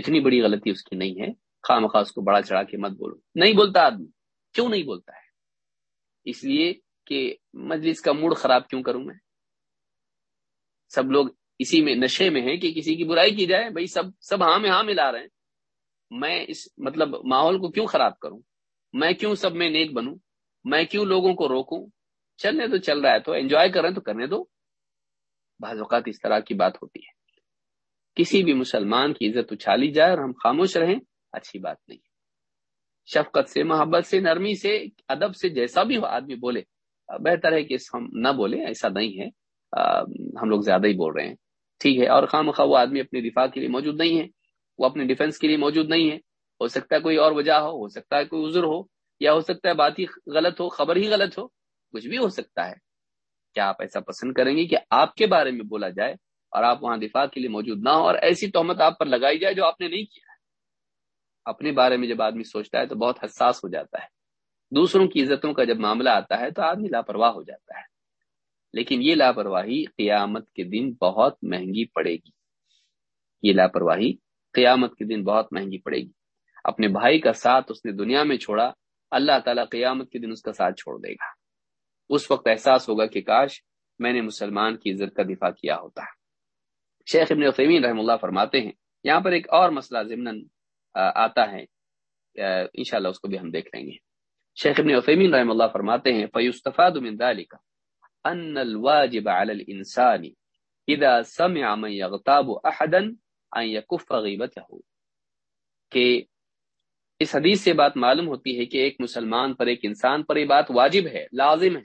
اتنی بڑی غلطی اس کی نہیں ہے۔ خواہ مخواہ کو بڑا چڑھا کے مت بولو۔ نہیں بولتا آدمی، کیوں نہیں بولتا ہے؟ اس لیے کہ مجلس کا موڈ خراب کیوں کروں میں؟ سب لوگ اسی میں نشے میں ہیں کہ کسی کی برائی کی جائے، بھائی سب سب ہاں میں ہاں ملا رہے ہیں۔ میں اس مطلب ماحول کو کیوں خراب کروں؟ میں کیوں سب میں نیک بنوں؟ میں کیوں لوگوں کو روکوں؟ چلنے تو چل رہا ہے، تو انجوائے کر رہے ہیں تو کرنے دو۔ بعض اوقات اس طرح کی بات ہوتی ہے۔ کسی بھی مسلمان کی عزت اچھالی جائے اور ہم خاموش رہیں اچھی بات نہیں۔ شفقت سے، محبت سے، نرمی سے، ادب سے جیسا بھی ہو، آدمی بولے۔ بہتر ہے کہ ہم نہ بولے ایسا نہیں ہے۔ ہم لوگ زیادہ ہی بول رہے ہیں۔ ٹھیک ہے، اور خام خواہ وہ آدمی اپنی دفاع کے لیے موجود نہیں ہے، وہ اپنے ڈیفنس کے لیے موجود نہیں ہے۔ ہو سکتا ہے کوئی اور وجہ ہو ہو سکتا ہے کوئی عذر ہو، یا ہو سکتا ہے بات ہی غلط ہو، خبر ہی غلط ہو، کچھ بھی ہو سکتا ہے۔ کیا آپ ایسا پسند کریں گے کہ آپ کے بارے میں بولا جائے اور آپ وہاں دفاع کے لیے موجود نہ ہو اور ایسی تہمت آپ پر لگائی جائے جو آپ نے نہیں کیا ہے اپنے بارے میں جب آدمی سوچتا ہے تو بہت حساس ہو جاتا ہے۔ دوسروں کی عزتوں کا جب معاملہ آتا ہے تو آدمی لاپرواہ ہو جاتا ہے۔ لیکن یہ لاپرواہی قیامت کے دن بہت مہنگی پڑے گی۔ یہ لاپرواہی قیامت کے دن بہت مہنگی پڑے گی۔ اپنے بھائی کا ساتھ اس نے دنیا میں چھوڑا، اللہ تعالیٰ قیامت کے دن اس کا ساتھ چھوڑ دے گا۔ اس وقت احساس ہوگا کہ کاش میں نے مسلمان کی عزت کا دفاع کیا ہوتا۔ ہے شیخ ابن عثیمین رحم اللہ فرماتے ہیں، یہاں پر ایک اور مسئلہ ضمن آتا ہے انشاءاللہ اس کو بھی ہم دیکھ لیں گے۔ شیخ ابن عثیمین رحم اللہ فرماتے ہیں فَيُسْتَفَادُ مِن ذَلِكَ أَنَّ الْوَاجِبَ عَلَى الْإِنسَانِ اِذَا سَمِعَ من يَغْتَابُ أَحَدًا ان يَكُفَّ غِيبَتَهُ۔ کہ اس حدیث سے بات معلوم ہوتی ہے کہ ایک مسلمان پر، ایک انسان پر یہ بات واجب ہے، لازم ہے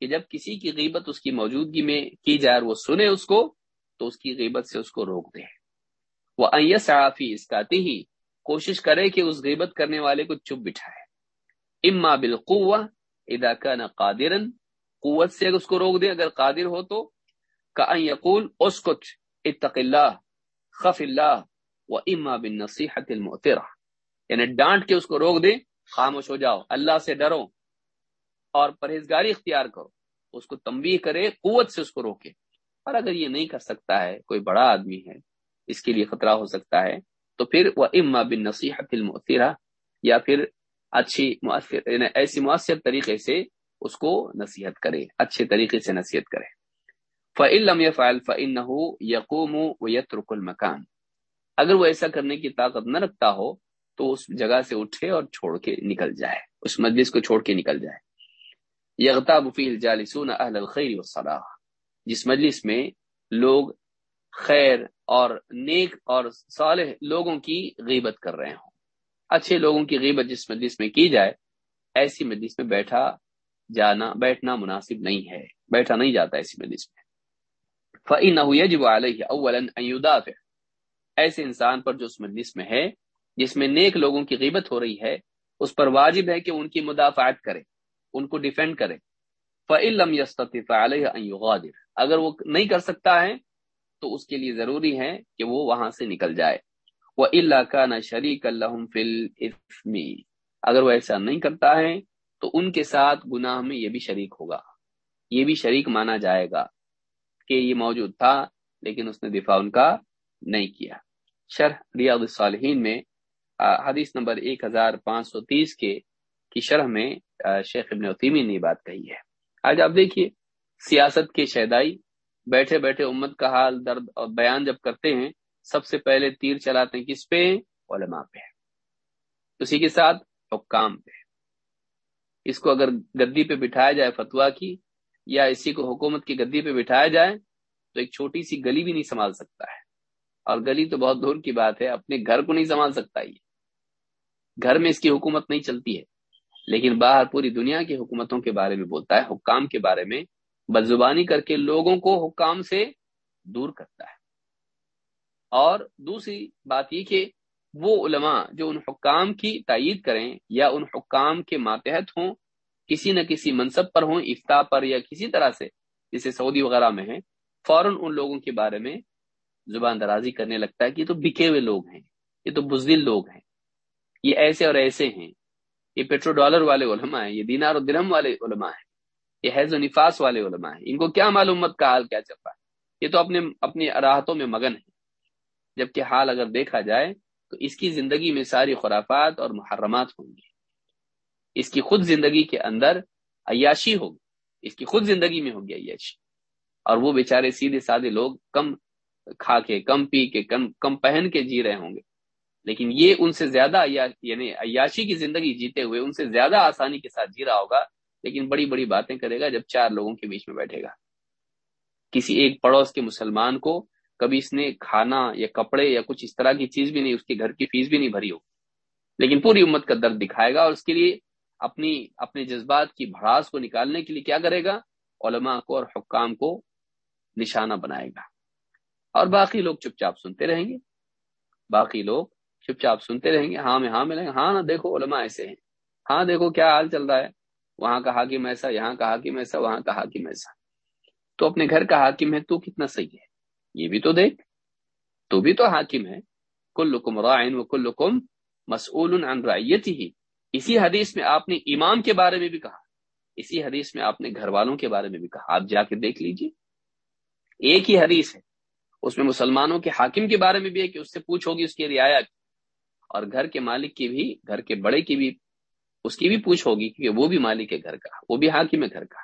کہ جب کسی کی غیبت اس کی موجودگی میں کی جائے وہ سنے اس کو، تو اس کی غیبت سے اس کو روک دے۔ وہ اس کا ہی کوشش کرے کہ اس غیبت کرنے والے کو چپ بٹھائے۔ اما بالقوہ اذا كان قادرا، قوت سے اگر اس کو روک دے، اگر قادر ہو تو۔ کہ یقول، اسکت، اتق اللہ، خف اللہ، و اما بالنصیحت المؤثرہ یعنی ڈانٹ کے اس کو روک دے، خاموش ہو جاؤ، اللہ سے ڈرو اور پرہیزگاری اختیار کرو۔ اس کو تنبیہ کرے، قوت سے اس کو روکے۔ اور اگر یہ نہیں کر سکتا ہے، کوئی بڑا آدمی ہے، اس کے لیے خطرہ ہو سکتا ہے تو پھر وہ اما بن نصیحت المؤثرہ یا پھر اچھی مؤثر یعنی ایسی مؤثر طریقے سے اس کو نصیحت کرے، اچھے طریقے سے نصیحت کرے۔ فعلم فعل فن یقوم و یترک المکان اگر وہ ایسا کرنے کی طاقت نہ رکھتا ہو تو اس جگہ سے اٹھے اور چھوڑ کے نکل جائے، اس مجلس کو چھوڑ کے نکل جائے۔ یغتاب فی الجالسون اہل الخیر والصلاح۔ جس مجلس میں لوگ خیر اور نیک اور صالح لوگوں کی غیبت کر رہے ہوں۔ اچھے لوگوں کی غیبت جس مجلس میں کی جائے، ایسی مجلس میں بیٹھا جانا، بیٹھنا مناسب نہیں ہے۔ بیٹھا نہیں جاتا ایسی مجلس میں۔ فَإِنَّهُ يَجِبُ عَلَيْهِ أَوَّلًا أَن يُدَافِعَ۔ ایسے انسان پر جو اس مجلس میں ہے، جس میں نیک لوگوں کی غیبت ہو رہی ہے، اس پر واجب ہے کہ ان کی مدافعت کرے، ان کو ڈیفینڈ کرے۔ فعلم علیہ اگر وہ نہیں کر سکتا ہے تو اس کے لیے ضروری ہے کہ وہ وہاں سے نکل جائے۔ وہ اللہ کا نہ شریک اللہ فلمی اگر وہ ایسا نہیں کرتا ہے، تو ان کے ساتھ گناہ میں یہ بھی شریک ہوگا۔ یہ بھی شریک مانا جائے گا کہ یہ موجود تھا، لیکن اس نے دفاع ان کا نہیں کیا۔ شرح ریاض الصالحین میں حدیث نمبر ایک ہزار پانچ سو تیس کے، کی شرح میں شیخ ابن عطیمی نے بات کہی ہے۔ آج آپ دیکھیے، سیاست کے شہدائی بیٹھے بیٹھے امت کا حال درد اور بیان جب کرتے ہیں، سب سے پہلے تیر چلاتے ہیں کس پہ؟ علماء پہ۔ اسی کے ساتھ حکام پہ۔ اس کو اگر گدی پہ بٹھایا جائے فتوا کی، یا اسی کو حکومت کی گدی پہ بٹھایا جائے، تو ایک چھوٹی سی گلی بھی نہیں سنبھال سکتا ہے۔ اور گلی تو بہت دور کی بات ہے، اپنے گھر کو نہیں سنبھال سکتا یہ۔ گھر میں اس کی حکومت نہیں چلتی ہے، لیکن باہر پوری دنیا کی حکومتوں کے بارے میں بولتا ہے، حکام کے بارے میں بدزبانی کر کے لوگوں کو حکام سے دور کرتا ہے۔ اور دوسری بات یہ کہ وہ علماء جو ان حکام کی تائید کریں یا ان حکام کے ماتحت ہوں، کسی نہ کسی منصب پر ہوں افتا پر یا کسی طرح سے جسے سعودی وغیرہ میں ہیں، فوراً ان لوگوں کے بارے میں زبان درازی کرنے لگتا ہے کہ یہ تو بکے ہوئے لوگ ہیں، یہ تو بزدل لوگ ہیں، یہ ایسے اور ایسے ہیں، یہ پیٹرو ڈالر والے علماء ہیں، یہ دینار و درہم والے علماء ہیں۔ یہ حیض و نفاس والے علماء ہیں۔ ان کو کیا معلومت کا حال کیا چل رہا ہے۔ یہ تو اپنے اپنی راحتوں میں مگن ہے جبکہ حال اگر دیکھا جائے تو اس کی زندگی میں ساری خرافات اور محرمات ہوں گی۔ اس کی خود زندگی کے اندر عیاشی ہوگی۔ اس کی خود زندگی میں ہوگی عیاشی۔ اور وہ بیچارے سیدھے سادے لوگ کم کھا کے، کم پی کے، کم کم پہن کے جی رہے ہوں گے۔ لیکن یہ ان سے زیادہ یعنی عیاشی کی زندگی جیتے ہوئے ان سے زیادہ آسانی کے ساتھ جی رہا ہوگا۔ لیکن بڑی بڑی باتیں کرے گا جب چار لوگوں کے بیچ میں بیٹھے گا۔ کسی ایک پڑوس کے مسلمان کو کبھی اس نے کھانا یا کپڑے یا کچھ اس طرح کی چیز بھی نہیں، اس کے گھر کی فیس بھی نہیں بھری ہو۔ لیکن پوری امت کا درد دکھائے گا اور اس کے لیے اپنی، اپنے جذبات کی بھڑاس کو نکالنے کے لیے کیا کرے گا؟ علماء کو اور حکام کو نشانہ بنائے گا۔ اور باقی لوگ چپ چاپ سنتے رہیں گے۔ باقی لوگ چپ چاپ سنتے رہیں گے۔ ہاں میں ہاں ملیں گے۔ ہاں نا دیکھو علماء ایسے ہیں۔ ہاں دیکھو کیا حال چل رہا ہے۔ وہاں کا حاکم ایسا، یہاں کا حاکم ایسا، وہاں کا حاکم ایسا۔ تو اپنے گھر کا حاکم ہے، تو کتنا صحیح ہے۔ یہ بھی تو دیکھ، تو بھی تو حاکم ہے۔ کل کم رائن و کل کم مسعول ہی اسی حدیث میں آپ نے امام کے بارے میں بھی کہا۔ اسی حدیث میں آپ نے گھر والوں کے بارے میں بھی کہا۔ آپ جا کے دیکھ لیجیے۔ ایک ہی حدیث ہے۔ اس میں مسلمانوں کے حاکم کے بارے میں بھی ہے کہ اس سے پوچھ ہوگی اس کی رعایا اور گھر کے مالک کی بھی، گھر کے بڑے کی بھی اس کی بھی پوچھ ہوگی کیونکہ وہ بھی مالک ہے گھر کا، وہ بھی حاکم ہے گھر کا۔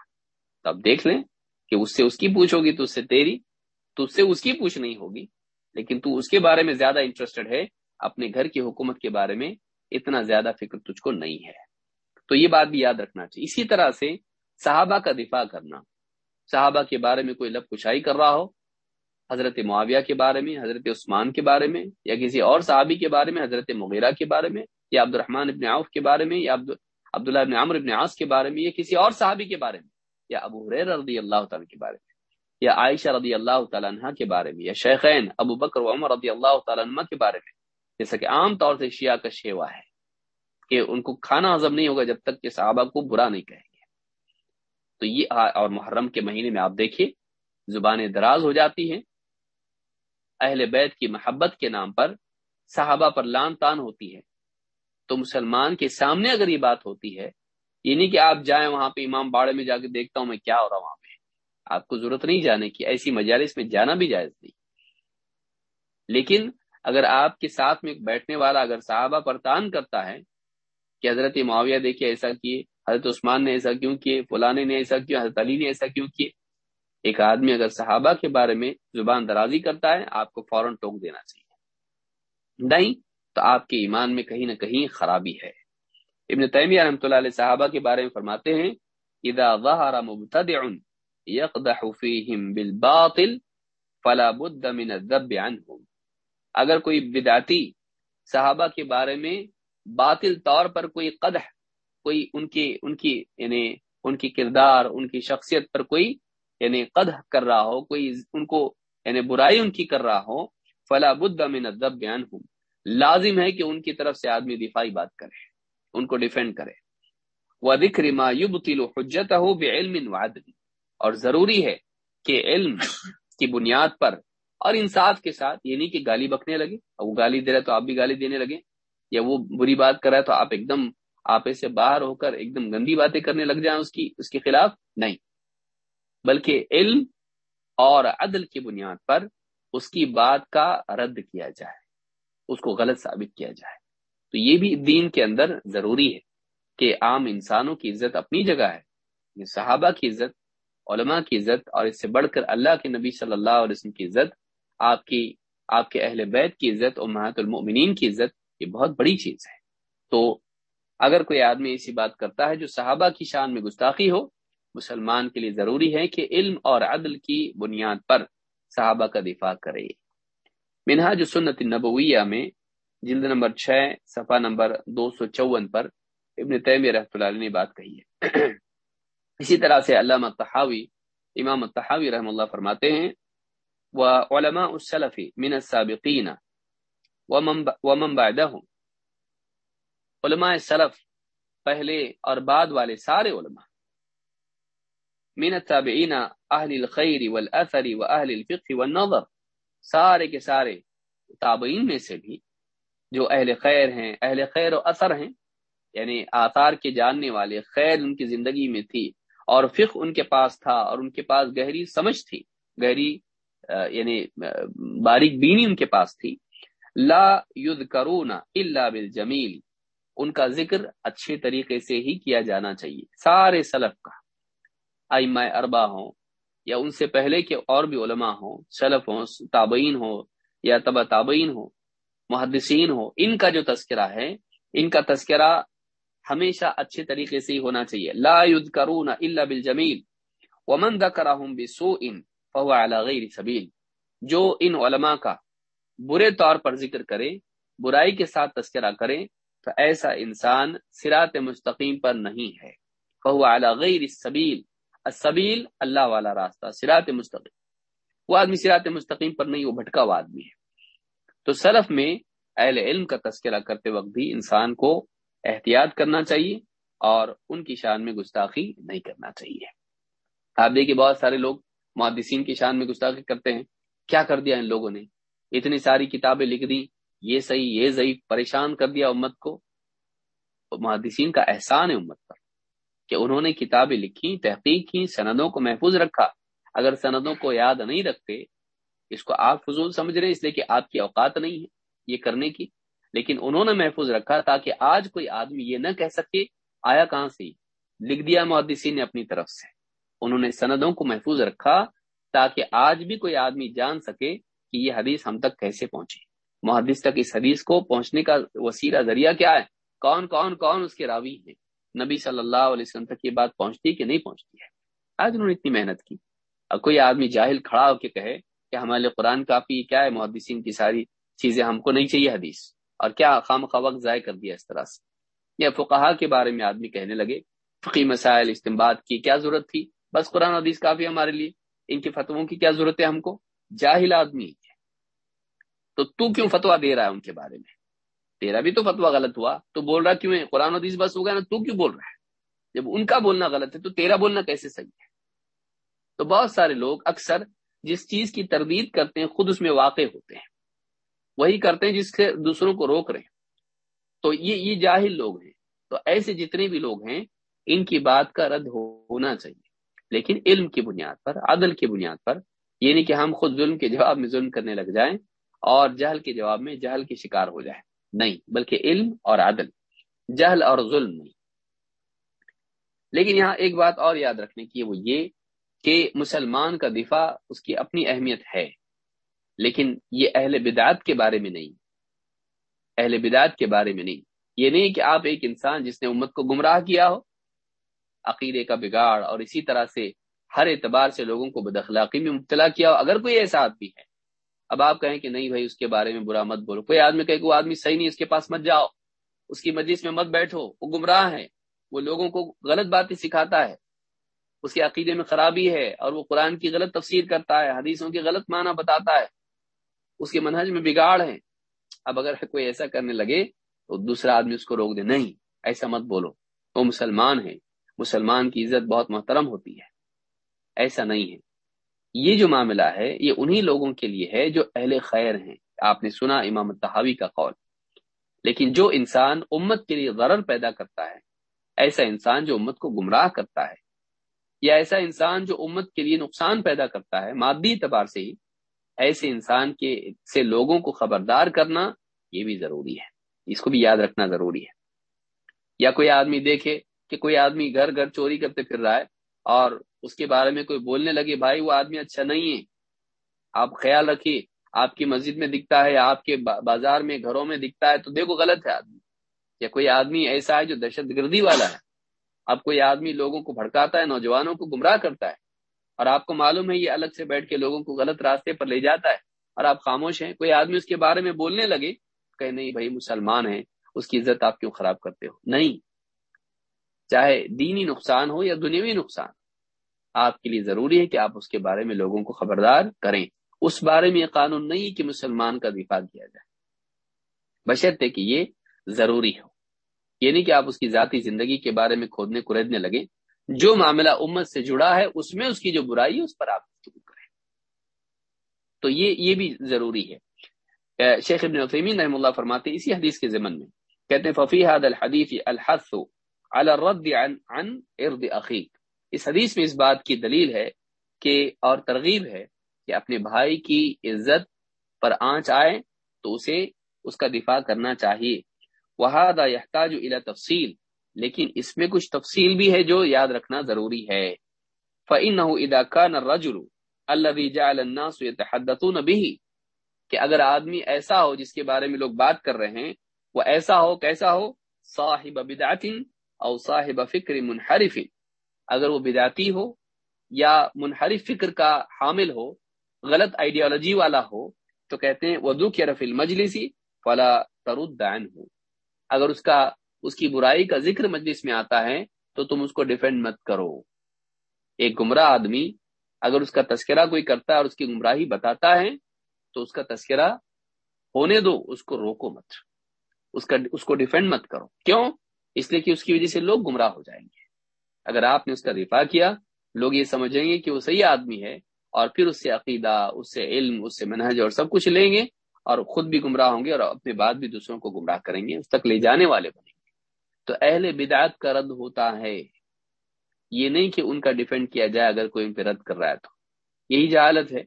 تو اب دیکھ لیں کہ اس سے اس کی پوچھ ہوگی، تو اس سے تیری، تو اس سے اس کی پوچھ نہیں ہوگی۔ لیکن تو اس کے بارے میں زیادہ انٹرسٹڈ ہے، اپنے گھر کی حکومت کے بارے میں اتنا زیادہ فکر تجھ کو نہیں ہے۔ تو یہ بات بھی یاد رکھنا چاہیے۔ اسی طرح سے صحابہ کا دفاع کرنا۔ صحابہ کے بارے میں کوئی لب کشائی کر رہا ہو، حضرت معاویہ کے بارے میں، حضرت عثمان کے بارے میں، یا کسی اور صحابی کے بارے میں، حضرت مغیرہ کے بارے میں یا عبد الرحمن ابن عوف کے بارے میں یا عبداللہ ابن عمر ابن عاص کے بارے میں یا کسی اور صحابی کے بارے میں، یا ابو حریر رضی اللہ تعالیٰ کے بارے میں، یا عائشہ رضی اللہ تعالیٰ عنہ کے بارے میں، یا شیخین ابو بکر و عمر رضی اللہ تعالیٰ عنہ کے بارے میں، جیسا کہ عام طور سے شیعہ کا شیوا ہے کہ ان کو کھانا ہضم نہیں ہوگا جب تک کہ صحابہ کو برا نہیں کہیں گے۔ تو یہ اور محرم کے مہینے میں آپ دیکھیے، زبانیں دراز ہو جاتی ہیں۔ اہل بیت کی محبت کے نام پر صحابہ پر لان تان ہوتی ہے۔ تو مسلمان کے سامنے اگر یہ بات ہوتی ہے، یہ نہیں کہ آپ جائیں وہاں پہ امام باڑے میں جا کے دیکھتا ہوں میں کیا ہو رہا ہوں وہاں پہ۔ آپ کو ضرورت نہیں جانے کی، ایسی مجالس میں جانا بھی جائز نہیں۔ لیکن اگر آپ کے ساتھ میں بیٹھنے والا اگر صحابہ پر تان کرتا ہے کہ حضرت معاویہ دیکھے ایسا کیے، حضرت عثمان نے ایسا کیوں کیے فلانے نے ایسا کیوں حضرت علی نے ایسا کیوں کیے، ایک آدمی اگر صحابہ کے بارے میں زبان درازی کرتا ہے، آپ کو فوراً ٹوک دینا چاہیے۔ نہیں تو آپ کے ایمان میں کہیں نہ کہیں خرابی ہے۔ ابن تیمیہ رحمۃ اللہ علیہ صحابہ کے بارے میں فرماتے ہیں، اذا ظهر مبتدع يقدح فيهم بالباطل فلا بد من الذب عنهم اگر کوئی بدعتی صحابہ کے بارے میں باطل طور پر کوئی قدح، کوئی ان کی ان کی یعنی ان کی کردار، ان کی شخصیت پر کوئی یعنی قدح کر رہا ہو، کوئی ان کو یعنی برائی ان کی کر رہا ہو، فلا بد من الذب عنهم لازم ہے کہ ان کی طرف سے آدمی دفاعی بات کرے، ان کو ڈیفینڈ کرے۔ وہ دکھ ما یبطل حجت ہو بے علم اور ضروری ہے کہ علم کی بنیاد پر اور انصاف کے ساتھ، یہ نہیں کہ گالی بکنے لگے اور وہ گالی دے رہے تو آپ بھی گالی دینے لگے، یا وہ بری بات کر رہا ہے تو آپ ایک دم آپ سے باہر ہو کر ایک دم گندی باتیں کرنے لگ جائیں اس کی، اس کے خلاف؟ نہیں۔ بلکہ علم اور عدل کی بنیاد پر اس کی بات کا رد کیا جائے۔ اس کو غلط ثابت کیا جائے۔ تو یہ بھی دین کے اندر ضروری ہے کہ عام انسانوں کی عزت اپنی جگہ ہے یعنی صحابہ کی عزت، علماء کی عزت، اور اس سے بڑھ کر اللہ کے نبی صلی اللہ علیہ وسلم کی عزت، آپ کی، آپ کے اہل بیت کی عزت اور محت المؤمنین کی عزت، یہ بہت بڑی چیز ہے۔ تو اگر کوئی آدمی ایسی بات کرتا ہے جو صحابہ کی شان میں گستاخی ہو، مسلمان کے لیے ضروری ہے کہ علم اور عدل کی بنیاد پر صحابہ کا دفاع کرے۔ منہا جو سنت نبویہ میں جلد نمبر چھ، صفحہ نمبر دو سو چون پر ابن تیمیہ رحمۃ اللہ علیہ نے بات کہی ہے۔ اسی طرح سے علامہ تحاوی امام تحاوی رحم اللہ فرماتے ہیں وہ علماء السلف من السابقین ومن بعدهم علماء سلف پہلے اور بعد والے سارے علماء۔ من التابعین، اہل الخیر والاثر واہل الفقه والنظر۔ سارے کے سارے تابعین میں سے بھی جو اہل خیر ہیں، اہل خیر و اثر ہیں یعنی آثار کے جاننے والے، خیر ان کی زندگی میں تھی اور فقہ ان کے پاس تھا اور ان کے پاس گہری سمجھ تھی، گہری یعنی باریک بینی ان کے پاس تھی۔ لا یذکرون الا بالجمیل، ان کا ذکر اچھے طریقے سے ہی کیا جانا چاہیے، سارے سلف کا، ائمہ اربا ہوں یا ان سے پہلے کے اور بھی علماء ہوں، سلف ہوں، تابعین ہو یا تبا تابعین ہو محدثین ہو ان کا جو تذکرہ ہے، ان کا تذکرہ ہمیشہ اچھے طریقے سے ہی ہونا چاہیے۔ لا يذكرون الا بالجميل ومن ذكرهم بسوء فهو على جو ان علماء کا برے طور پر ذکر کرے، برائی کے ساتھ تذکرہ کرے، تو ایسا انسان صراط مستقیم پر نہیں ہے۔ فهو على غير السبيل السبيل اللہ والا راستہ، صراط مستقیم۔ وہ آدمی صراط مستقیم پر نہیں، وہ بھٹکا ہوا آدمی ہے۔ تو سلف میں اہل علم کا تذکرہ کرتے وقت بھی انسان کو احتیاط کرنا چاہیے اور ان کی شان میں گستاخی نہیں کرنا چاہیے۔ آپ دیکھیے بہت سارے لوگ محدثین کی شان میں گستاخی کرتے ہیں۔ کیا کر دیا ان لوگوں نے؟ اتنی ساری کتابیں لکھ دی، یہ صحیح، یہ ضعیف، پریشان کر دیا امت کو۔ محدثین کا احسان ہے امت پر۔ کہ انہوں نے کتابیں لکھی، تحقیق کی، سندوں کو محفوظ رکھا۔ اگر سندوں کو یاد نہیں رکھتے، اس کو آپ فضول سمجھ رہے ہیں، اس لیے کہ آپ کی اوقات نہیں ہے یہ کرنے کی۔ لیکن انہوں نے محفوظ رکھا تاکہ آج کوئی آدمی یہ نہ کہہ سکے، آیا کہاں سے؟ لکھ دیا محدثین نے اپنی طرف سے۔ انہوں نے سندوں کو محفوظ رکھا تاکہ آج بھی کوئی آدمی جان سکے کہ یہ حدیث ہم تک کیسے پہنچی۔ محدث تک اس حدیث کو پہنچنے کا وسیلہ ذریعہ کیا ہے؟ کون کون کون اس کے راوی ہیں؟ نبی صلی اللہ علیہ وسلم تک یہ بات پہنچتی ہے کہ نہیں پہنچتی ہے؟ آج انہوں نے اتنی محنت کی۔ اور کوئی آدمی جاہل کھڑا ہو کے کہے کہ ہمارے قرآن کافی کیا ہے، محدثین کی ساری چیزیں ہم کو نہیں چاہیے حدیث، اور کیا خام خواہ وقت ضائع کر دیا اس طرح سے؟ یا فقہا کے بارے میں آدمی کہنے لگے فقی مسائل استعمال کی کیا ضرورت تھی؟ بس قرآن حدیث کافی ہمارے لیے، ان کے فتووں کی کیا ضرورت ہے ہم کو؟ جاہل آدمی ہے۔ تو تو کیوں فتوا دے رہا ہے ان کے بارے میں؟ تیرا بھی تو فتوا غلط ہوا، تو بول رہا کیوں ہے؟ قرآن حدیث بس ہو گیا نا، تو کیوں بول رہا ہے؟ جب ان کا بولنا غلط ہے تو تیرا بولنا کیسے صحیح ہے؟ تو بہت سارے لوگ اکثر جس چیز کی تردید کرتے ہیں، خود اس میں واقع ہوتے ہیں۔ وہی کرتے ہیں جس سے دوسروں کو روک رہے ہیں۔ تو یہ یہ جاہل لوگ ہیں۔ تو ایسے جتنے بھی لوگ ہیں، ان کی بات کا رد ہونا چاہیے۔ لیکن علم کی بنیاد پر، عدل کی بنیاد پر یہ نہیں کہ ہم خود ظلم کے جواب میں ظلم کرنے لگ جائیں اور جہل کے جواب میں جہل کی شکار ہو جائے نہیں، بلکہ علم اور عدل، جہل اور ظلم نہیں۔ لیکن یہاں ایک بات اور یاد رکھنے کی، وہ یہ کہ مسلمان کا دفاع اس کی اپنی اہمیت ہے، لیکن یہ اہل بدعت کے بارے میں نہیں۔ اہل بدعت کے بارے میں نہیں۔ یہ نہیں کہ آپ ایک انسان جس نے امت کو گمراہ کیا ہو، عقیدے کا بگاڑ اور اسی طرح سے ہر اعتبار سے لوگوں کو بدخلاقی میں مبتلا کیا ہو، اگر کوئی ایسا آدمی ہے اب آپ کہیں کہ نہیں بھائی، اس کے بارے میں برا مت بولو۔ کوئی آدمی کہ وہ آدمی صحیح نہیں، اس کے پاس مت جاؤ، اس کی مجلس میں مت بیٹھو، وہ گمراہ ہے، وہ لوگوں کو غلط باتیں سکھاتا ہے، اس کے عقیدے میں خرابی ہے اور وہ قرآن کی غلط تفسیر کرتا ہے، حدیثوں کی غلط معنی بتاتا ہے، اس کے منہج میں بگاڑ ہے۔ اب اگر کوئی ایسا کرنے لگے تو دوسرا آدمی اس کو روک دے۔ نہیں، ایسا مت بولو۔ وہ مسلمان ہے، مسلمان کی عزت بہت محترم ہوتی ہے۔ ایسا نہیں ہے۔ یہ جو معاملہ ہے، یہ انہی لوگوں کے لیے ہے جو اہل خیر ہیں۔ آپ نے سنا امام تحاوی کا قول۔ لیکن جو انسان امت کے لیے غرر پیدا کرتا ہے، ایسا انسان جو امت کو گمراہ کرتا ہے، یا ایسا انسان جو امت کے لیے نقصان پیدا کرتا ہے، مادی اعتبار سے ہی ایسے انسان کے سے لوگوں کو خبردار کرنا یہ بھی ضروری ہے۔ اس کو بھی یاد رکھنا ضروری ہے۔ یا کوئی آدمی دیکھے کہ کوئی آدمی گھر گھر چوری کرتے پھر رہا ہے اور اس کے بارے میں کوئی بولنے لگے، بھائی وہ آدمی اچھا نہیں ہے. آپ خیال رکھیے، آپ کی مسجد میں دکھتا ہے، آپ کے بازار میں، گھروں میں دکھتا ہے، تو دیکھو غلط ہے آدمی۔ یا کوئی آدمی ایسا ہے جو دہشت گردی والا ہے۔ اب کوئی آدمی لوگوں کو بھڑکاتا ہے، نوجوانوں کو گمراہ کرتا ہے۔ اور آپ کو معلوم ہے، یہ الگ سے بیٹھ کے لوگوں کو غلط راستے پر لے جاتا ہے۔ اور آپ خاموش ہیں، کوئی آدمی اس کے بارے میں بولنے لگے کہ نہیں بھائی، مسلمان ہے اس کی عزت آپ کیوں خراب کرتے ہو؟ نہیں۔ چاہے دینی نقصان ہو یا دنیوی نقصان۔ آپ کے لیے ضروری ہے کہ آپ اس کے بارے میں لوگوں کو خبردار کریں۔ اس بارے میں یہ قانون نہیں کہ مسلمان کا دفاع کیا جائے۔ بشرط کہ یہ ضروری ہو۔ یہ نہیں کہ آپ اس کی ذاتی زندگی کے بارے میں کھودنے، کریدنے لگے جو معاملہ امت سے جڑا ہے، اس میں اس کی جو برائی ہے، اس پر آپ کریں۔ تو یہ یہ بھی ضروری ہے۔ شیخ ابن عثیمین رحم اللہ فرماتے اسی حدیث کے ضمن میں کہتے ہیں ففی حد الحدیث الحث على الرد عن عن ارد اخیق اس حدیث میں اس بات کی دلیل ہے کہ اور ترغیب ہے کہ اپنے بھائی کی عزت پر آنچ آئے تو اسے اس کا دفاع کرنا چاہیے۔ وہادا یحتاج الى تفصیل لیکن اس میں کچھ تفصیل بھی ہے جو یاد رکھنا ضروری ہے۔ فَإِنَّهُ إِذَا كَانَ الرَّجُلُ الَّذِي جَعَلَ النَّاسُ يَتَحَدَّثُونَ بِهِ۔ کہ اگر آدمی ایسا ہو جس کے بارے میں لوگ بات کر رہے ہیں، وہ ایسا ہو کیسا ہو؟ صاحب بدعت او صاحب فکر منحرف۔ اگر وہ بداتی ہو یا منحرف فکر کا حامل ہو، غلط آئیڈیالوجی والا ہو، تو کہتے ہیں وہ دکھ یا رفیل مجلسی فلا تردان ہو اگر اس کا، اس کی برائی کا ذکر مجلس میں آتا ہے، تو تم اس کو ڈیفینڈ مت کرو۔ ایک گمراہ آدمی اگر اس کا تذکرہ کوئی کرتا ہے اور اس کی گمراہی بتاتا ہے، تو اس کا تذکرہ ہونے دو، اس کو روکو مت۔ اس کا، اس کو ڈیفینڈ مت کرو۔ کیوں؟ اس لیے کہ اس کی وجہ سے لوگ گمراہ ہو جائیں گے۔ اگر آپ نے اس کا دفاع کیا، لوگ یہ سمجھیں گے کہ وہ صحیح آدمی ہے اور پھر اس سے عقیدہ، اس سے علم، اس سے منہج اور سب کچھ لیں گے اور خود بھی گمراہ ہوں گے اور اپنے بعد بھی دوسروں کو گمراہ کریں گے، اس تک لے جانے والے بنیں گے۔ تو اہل بدعت کا رد ہوتا ہے۔ یہ نہیں کہ ان کا ڈیفینڈ کیا جائے اگر کوئی ان پہ رد کر رہا ہے تو۔ یہی جہالت ہے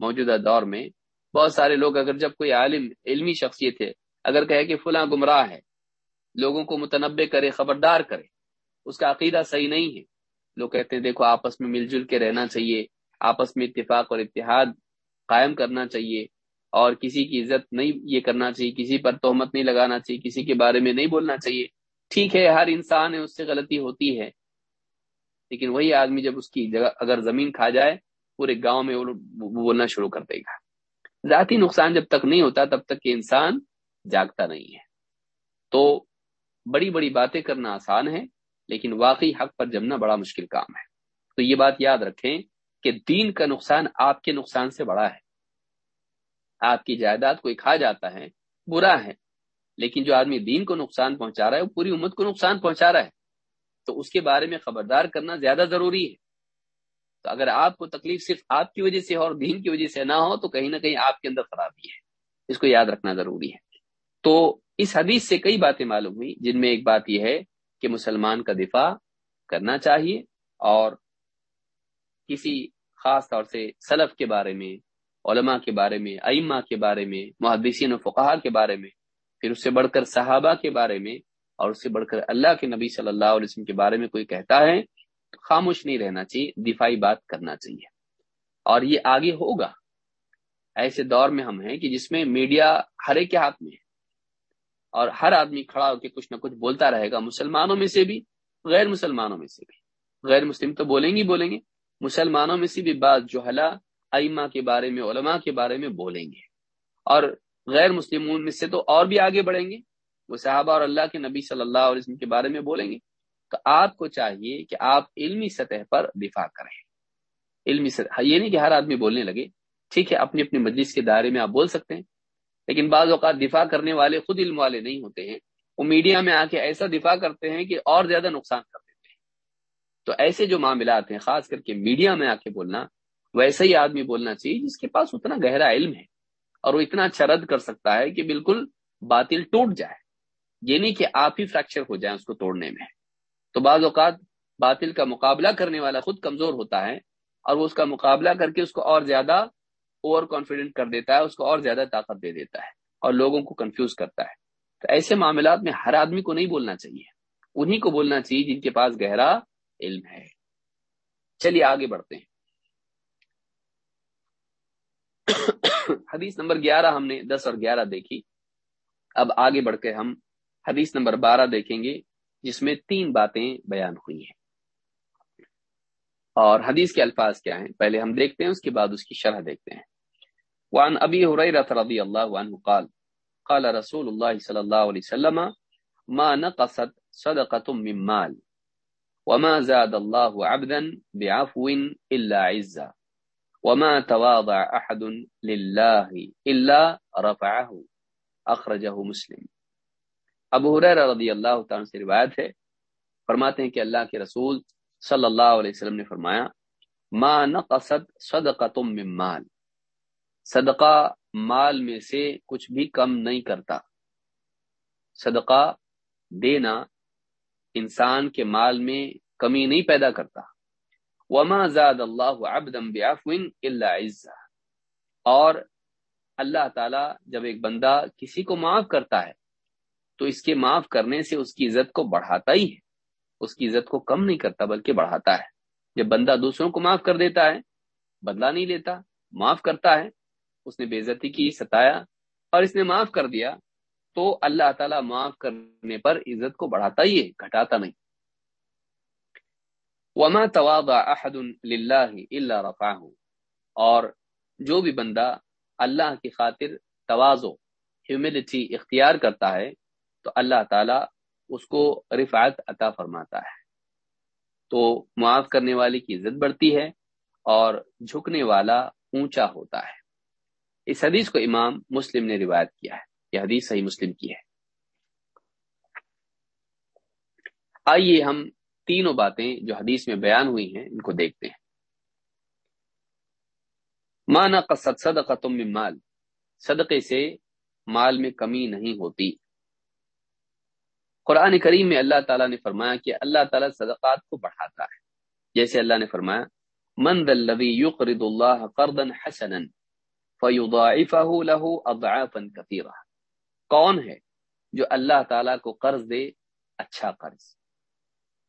موجودہ دور میں۔ بہت سارے لوگ اگر جب کوئی عالم، علمی شخصیت ہے، اگر کہے کہ فلاں گمراہ ہے، لوگوں کو متنبع کرے، خبردار کرے اس کا عقیدہ صحیح نہیں ہے۔ لوگ کہتے ہیں، دیکھو، آپس میں مل جل کے رہنا چاہیے، آپس میں اتفاق اور اتحاد قائم کرنا چاہیے، اور کسی کی عزت نہیں یہ کرنا چاہیے، کسی پر تہمت نہیں لگانا چاہیے، کسی کے بارے میں نہیں بولنا چاہیے۔ ٹھیک ہے، ہر انسان ہے، اس سے غلطی ہوتی ہے، لیکن وہی آدمی جب اس کی جگہ، اگر زمین کھا جائے، پورے گاؤں میں وہ بولنا شروع کر دے گا۔ ذاتی نقصان جب تک نہیں ہوتا، تب تک کہ انسان جاگتا نہیں ہے۔ تو بڑی بڑی باتیں کرنا آسان ہے۔ لیکن واقعی حق پر جمنا بڑا مشکل کام ہے۔ تو یہ بات یاد رکھیں کہ دین کا نقصان آپ کے نقصان سے بڑا ہے۔ آپ کی جائیداد کوئی کھا جاتا ہے، برا ہے، لیکن جو آدمی دین کو نقصان پہنچا رہا ہے، وہ پوری امت کو نقصان پہنچا رہا ہے۔ تو اس کے بارے میں خبردار کرنا زیادہ ضروری ہے۔ تو اگر آپ کو تکلیف صرف آپ کی وجہ سے اور دین کی وجہ سے نہ ہو، تو کہیں نہ کہیں آپ کے اندر خرابی ہے۔ اس کو یاد رکھنا ضروری ہے۔ تو اس حدیث سے کئی باتیں معلوم ہوئی جن میں ایک بات یہ ہے کہ مسلمان کا دفاع کرنا چاہیے اور کسی خاص طور سے سلف کے بارے میں، علماء کے بارے میں، ائمہ کے بارے میں، محدثین و فقہ کے بارے میں، پھر اس سے بڑھ کر صحابہ کے بارے میں اور اس سے بڑھ کر اللہ کے نبی صلی اللہ علیہ وسلم کے بارے میں کوئی کہتا ہے، تو خاموش نہیں رہنا چاہیے، دفاعی بات کرنا چاہیے۔ اور یہ آگے ہوگا۔ ایسے دور میں ہم ہیں کہ جس میں میڈیا ہر ایک کے ہاتھ میں ہے۔ اور ہر آدمی کھڑا ہو کے کچھ نہ کچھ بولتا رہے گا مسلمانوں میں سے بھی، غیر مسلمانوں میں سے بھی۔ غیر مسلم تو بولیں گے بولیں گے۔ مسلمانوں میں سے بھی بعض جو حلا ائمہ کے بارے میں، علماء کے بارے میں بولیں گے۔ اور غیر مسلمون میں سے تو اور بھی آگے بڑھیں گے۔ وہ صحابہ اور اللہ کے نبی صلی اللہ علیہ وسلم کے بارے میں بولیں گے۔ تو آپ کو چاہیے کہ آپ علمی سطح پر دفاع کریں۔ علمی سطح، یہ نہیں کہ ہر آدمی بولنے لگے۔ ٹھیک ہے، اپنی اپنی مجلس کے دائرے میں آپ بول سکتے ہیں۔ لیکن بعض اوقات دفاع کرنے والے خود علم والے نہیں ہوتے ہیں۔ وہ میڈیا میں آ کے ایسا دفاع کرتے ہیں کہ اور زیادہ نقصان کر دیتے ہیں۔ تو ایسے جو معاملات ہیں، خاص کر کے میڈیا میں آ کے بولنا ویسا ہی آدمی بولنا چاہیے جس کے پاس اتنا گہرا علم ہے اور وہ اتنا اچھا رد کر سکتا ہے کہ بالکل باطل ٹوٹ جائے۔ یہ نہیں کہ آپ ہی فریکچر ہو جائیں اس کو توڑنے میں۔ تو بعض اوقات باطل کا مقابلہ کرنے والا خود کمزور ہوتا ہے اور وہ اس کا مقابلہ کر کے اس کو اور زیادہ اوور کانفیڈنٹ کر دیتا ہے، اس کو اور زیادہ طاقت دے دیتا ہے اور لوگوں کو کنفیوز کرتا ہے۔ تو ایسے معاملات میں ہر آدمی کو نہیں بولنا چاہیے۔ انہی کو بولنا چاہیے جن کے پاس گہرا علم ہے۔ چلیے، آگے بڑھتے ہیں۔ حدیث نمبر گیارہ ہم نے دس اور گیارہ دیکھی۔ اب آگے بڑھ کے ہم حدیث نمبر بارہ دیکھیں گے، جس میں تین باتیں بیان ہوئی ہیں۔ اور حدیث کے الفاظ کیا ہیں؟ پہلے ہم دیکھتے ہیں، اس کے بعد اس کی شرح دیکھتے ہیں۔ وعن ابی حریرہ رضی اللہ عنہ قال قال رسول اللہ صلی اللہ علیہ وسلم، ما نقصت صدقة من مال وما زاد الله عبدا بعفو الا عزا وما تواضع احد لله الا رفعه اخرجه مسلم۔ ابو حریرہ رضی اللہ تعالی سے روایت ہے، فرماتے ہیں کہ اللہ کے رسول صلی اللہ علیہ وسلم نے فرمایا، ما نقصد صدقۃ من مال۔ صدقہ مال میں سے کچھ بھی کم نہیں کرتا۔ صدقہ دینا انسان کے مال میں کمی نہیں پیدا کرتا۔ وما زاد اللہ عبدا بعفو الا عزا اور اللہ تعالی جب ایک بندہ کسی کو معاف کرتا ہے، تو اس کے معاف کرنے سے اس کی عزت کو بڑھاتا ہی ہے۔ اس کی عزت کو کم نہیں کرتا، بلکہ بڑھاتا ہے۔ جب بندہ دوسروں کو معاف کر دیتا ہے، بدلہ نہیں لیتا، معاف کرتا ہے اس نے بے عزتی کی، ستایا اور اس نے معاف کر دیا تو اللہ تعالیٰ معاف کرنے پر عزت کو بڑھاتا ہی ہے، گھٹاتا نہیں۔ وما تواضع احد للہ الا رفعه۔ اور جو بھی بندہ اللہ کی خاطر توازو ہیوملٹی اختیار کرتا ہے تو اللہ تعالی اس کو رفعت عطا فرماتا ہے۔ تو معاف کرنے والے کی عزت بڑھتی ہے اور جھکنے والا اونچا ہوتا ہے۔ اس حدیث کو امام مسلم نے روایت کیا ہے۔ یہ حدیث صحیح مسلم کی ہے۔ آئیے ہم تینوں باتیں جو حدیث میں بیان ہوئی ہیں، ان کو دیکھتے ہیں۔ مانا قصد صدقہ من مال، صدقے سے مال میں کمی نہیں ہوتی۔ قرآن کریم میں اللہ تعالیٰ نے فرمایا کہ اللہ تعالیٰ صدقات کو بڑھاتا ہے۔ جیسے اللہ نے فرمایا، من ذا الذي يقرض الله قرضا حسنا فيضاعفه له اضعافا كثيره کون ہے جو اللہ تعالیٰ کو قرض دے؟ اچھا قرض۔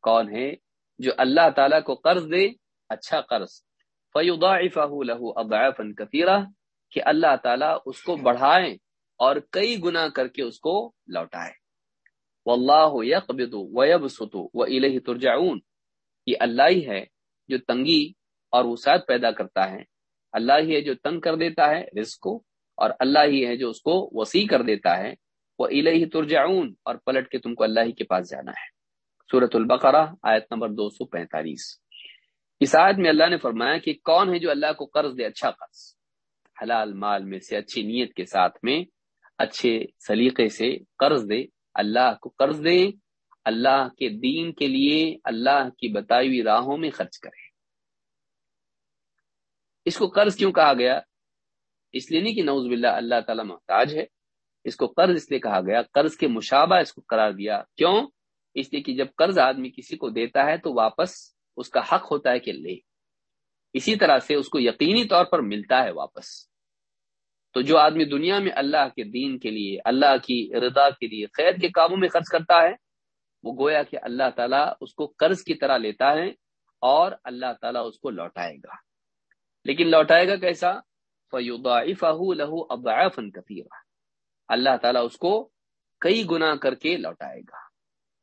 کون ہے جو اللہ تعالیٰ کو قرض دے؟ اچھا قرض۔ فیضاعفه له اضعافا كثيره کہ اللہ تعالیٰ اس کو بڑھائیں اور کئی گنا کر کے اس کو لوٹائے واللہ یقبض ویبسط والیہ ترجعون۔ یہ اللہ ہی ہے جو تنگی اور وسعت پیدا کرتا ہے۔ اللہ ہی ہے جو تنگ کر دیتا ہے رزق کو، اور اللہ ہی ہے جو اس کو وسیع کر دیتا ہے۔ وہ الہی ترجعون، اور پلٹ کے تم کو اللہ ہی کے پاس جانا ہے۔ سورت البقرہ، آیت نمبر دو سو پینتالیس۔ اس آیت میں اللہ نے فرمایا کہ کون ہے جو اللہ کو قرض دے اچھا قرض؟ حلال مال میں سے اچھی نیت کے ساتھ میں اچھے سلیقے سے قرض دے۔ اللہ کو قرض دے، اللہ کے دین کے لیے، اللہ کی بتائی ہوئی راہوں میں خرچ کرے۔ اس کو قرض کیوں کہا گیا؟ اس لیے نہیں کہ نوز باللہ اللہ تعالی محتاج ہے، اس کو قرض اس لیے کہا گیا، قرض کے مشابہ اس کو قرار دیا۔ کیوں؟ اس لیے کہ جب قرض آدمی کسی کو دیتا ہے تو واپس اس کا حق ہوتا ہے کہ لے۔ اسی طرح سے اس کو یقینی طور پر ملتا ہے واپس۔ تو جو آدمی دنیا میں اللہ کے دین کے لیے، اللہ کی رضا کے لیے خیر کے کاموں میں خرچ کرتا ہے، وہ گویا کہ اللہ تعالیٰ اس کو قرض کی طرح لیتا ہے اور اللہ تعالیٰ اس کو لوٹائے گا۔ لیکن لوٹائے گا کیسا؟ فیوضاعفہ لہو اضعافا کثیرہ اللہ تعالیٰ اس کو کئی گنا کر کے لوٹائے گا۔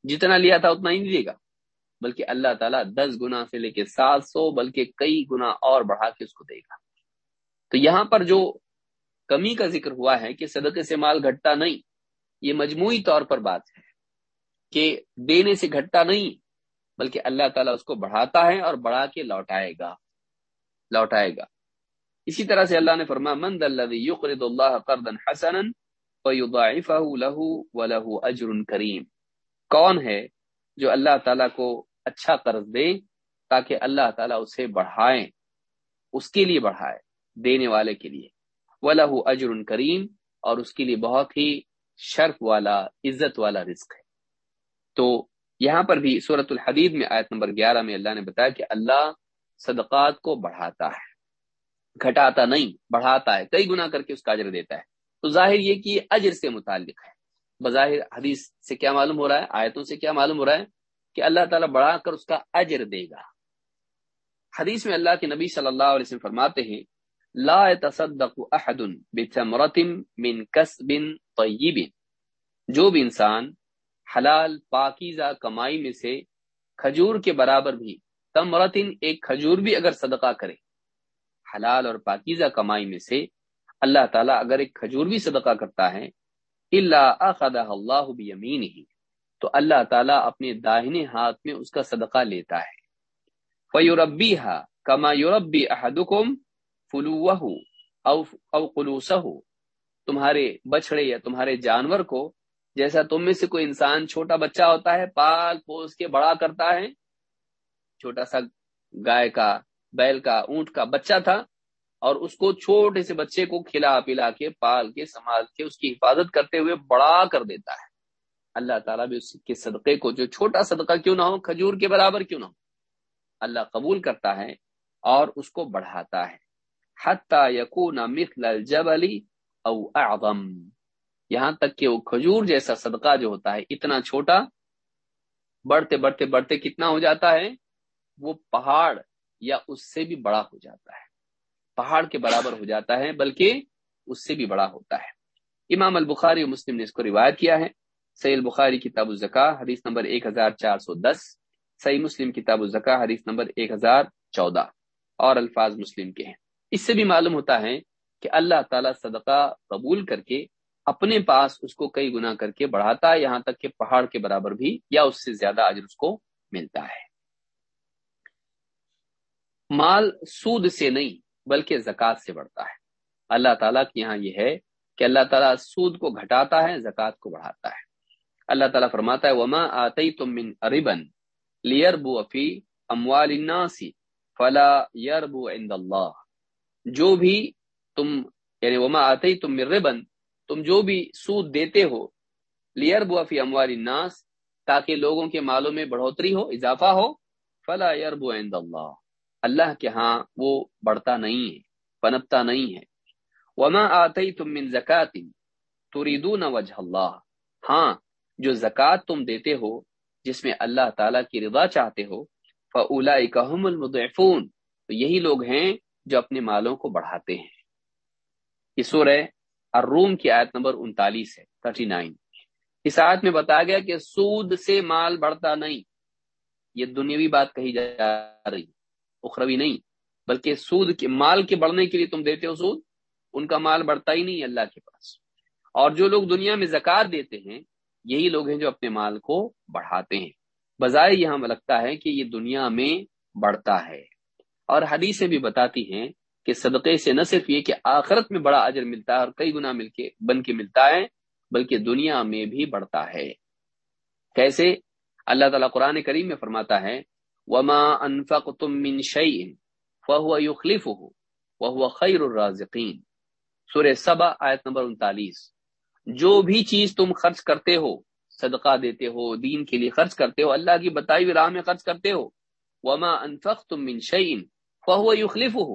جتنا لیا تھا اتنا ہی نہیں دے گا۔ بلکہ اللہ تعالیٰ دس گنا سے لے کے سات سو بلکہ کئی گنا اور بڑھا کے اس کو دے گا۔ تو یہاں پر جو کمی کا ذکر ہوا ہے کہ صدقے سے مال گھٹتا نہیں، یہ مجموعی طور پر بات ہے کہ دینے سے گھٹتا نہیں، بلکہ اللہ تعالیٰ اس کو بڑھاتا ہے اور بڑھا کے لوٹائے گا۔ لوٹائے گا۔ اسی طرح سے اللہ نے فرما مند اللہ قرضا حسنا ويضاعفه له وله اجر کریم۔ کون ہے جو اللہ تعالیٰ کو اچھا قرض دے تاکہ اللہ تعالیٰ اسے بڑھائے اس کے لیے بڑھائے، دینے والے کے لیے۔ ولاح اجر کریم اور اس کے لیے بہت ہی شرف والا، عزت والا رزق ہے۔ تو یہاں پر بھی صورت الحدید میں آیت نمبر گیارہ میں اللہ نے بتایا کہ اللہ صدقات کو بڑھاتا ہے۔ گھٹاتا نہیں، بڑھاتا ہے۔ کئی گنا کر کے اس کا اجر دیتا ہے۔ تو ظاہر یہ کہ اجر سے متعلق ہے۔ بظاہر حدیث سے کیا معلوم ہو رہا ہے، آیتوں سے کیا معلوم ہو رہا ہے کہ اللہ تعالیٰ بڑھا کر اس کا اجر دے گا۔ حدیث میں اللہ کے نبی صلی اللہ علیہ وسلم فرماتے ہیں، لا يتصدق احد من كسب طيب جو بھی انسان حلال، پاکیزہ کمائی میں سے کھجور کے برابر بھی تمرتن ایک کھجور بھی اگر صدقہ کرے، حلال اور پاکیزہ کمائی میں سے اللہ تعالیٰ اگر ایک کھجور بھی صدقہ کرتا ہے اللہ اخذہ اللہ بیمین ہی تو اللہ تعالیٰ اپنے داہنے ہاتھ میں اس کا صدقہ لیتا ہے۔ فیوربی ہا کما یوربی احدکم فلوہ او او قلوسہ تمہارے بچڑے یا تمہارے جانور کو جیسا تم میں سے کوئی انسان چھوٹا بچہ ہوتا ہے پال پوس کے بڑا کرتا ہے چھوٹا سا گائے کا، بیل کا، اونٹ کا بچہ تھا اور اس کو چھوٹے سے بچے کو کھلا پلا کے، پال کے، سنبھال کے اس کی حفاظت کرتے ہوئے بڑا کر دیتا ہے۔ اللہ تعالیٰ بھی اس کے صدقے کو، جو چھوٹا صدقہ کیوں نہ ہو، کھجور کے برابر کیوں نہ ہو، اللہ قبول کرتا ہے اور اس کو بڑھاتا ہے۔ حتیٰ یقون مثل الجبل او اعظم۔ یہاں تک کہ وہ کھجور جیسا صدقہ جو ہوتا ہے، اتنا چھوٹا، بڑھتے بڑھتے بڑھتے کتنا ہو جاتا ہے؟ وہ پہاڑ یا اس سے بھی بڑا ہو جاتا ہے۔ پہاڑ کے برابر ہو جاتا ہے، بلکہ اس سے بھی بڑا ہوتا ہے۔ امام البخاری و مسلم نے اس کو روایت کیا ہے۔ سعید البخاری کتاب الزکا، حدیث نمبر ایک ہزار چار سو دس۔ صحیح مسلم کتاب الزکا، حدیث نمبر ایک ہزار چودہ۔ اور الفاظ مسلم کے ہیں۔ اس سے بھی معلوم ہوتا ہے کہ اللہ تعالیٰ صدقہ قبول کر کے اپنے پاس اس کو کئی گنا کر کے بڑھاتا ہے، یہاں تک کہ پہاڑ کے برابر بھی یا اس سے زیادہ اجر اس کو ملتا ہے۔ مال سود سے نہیں، بلکہ زکوٰۃ سے بڑھتا ہے۔ اللہ تعالیٰ کے یہاں یہ ہے کہ اللہ تعالیٰ سود کو گھٹاتا ہے، زکوٰۃ کو بڑھاتا ہے۔ اللہ تعالیٰ فرماتا ہے، وما آتی تم من اربن لیربو افی اموال الناس فلا یربو عند اللہ جو بھی تم یعنی وما آتی تم من ربن تم جو بھی سود دیتے ہو لیربو افی اموال الناس، تاکہ لوگوں کے مالوں میں بڑھوتری ہو، اضافہ ہو، فلا یربو عند اللہ اللہ کے ہاں وہ بڑھتا نہیں ہے، پنپتا نہیں ہے۔ وما آتی تم من زکات تریدون وجہ اللہ ہاں جو زکوٰۃ تم دیتے ہو، جس میں اللہ تعالیٰ کی رضا چاہتے ہو فلا اکم المدعفون تو یہی لوگ ہیں جو اپنے مالوں کو بڑھاتے ہیں۔ یہ سورہ الروم کی آیت نمبر انتالیس ہے، تھرٹی نائن۔ اس آیت میں بتایا گیا کہ سود سے مال بڑھتا نہیں۔ یہ دنیاوی بات کہی جا رہی اخروی نہیں، بلکہ سود کے، مال کے بڑھنے کے لیے تم دیتے ہو سود، ان کا مال بڑھتا ہی نہیں اللہ کے پاس۔ اور جو لوگ دنیا میں زکات دیتے ہیں، یہی لوگ ہیں جو اپنے مال کو بڑھاتے ہیں۔ بظاہر یہ ہمیں لگتا ہے کہ یہ دنیا میں بڑھتا ہے۔ اور حدیثیں بھی بتاتی ہیں کہ صدقے سے نہ صرف یہ کہ آخرت میں بڑا اجر ملتا ہے اور کئی گنا مل کے، بن کے ملتا ہے، بلکہ دنیا میں بھی بڑھتا ہے۔ کیسے؟ اللہ تعالیٰ قرآن کریم میں فرماتا ہے وما انفقتم من شيء فهو يخلفه وهو خير الرازقين۔ سورہ سبا آیت نمبر انتالیس۔ جو بھی چیز تم خرچ کرتے ہو، صدقہ دیتے ہو، دین کے لیے خرچ کرتے ہو، اللہ کی بتائی ہوئی راہ میں خرچ کرتے ہو، وما انفقتم من شيء فهو يخلفه۔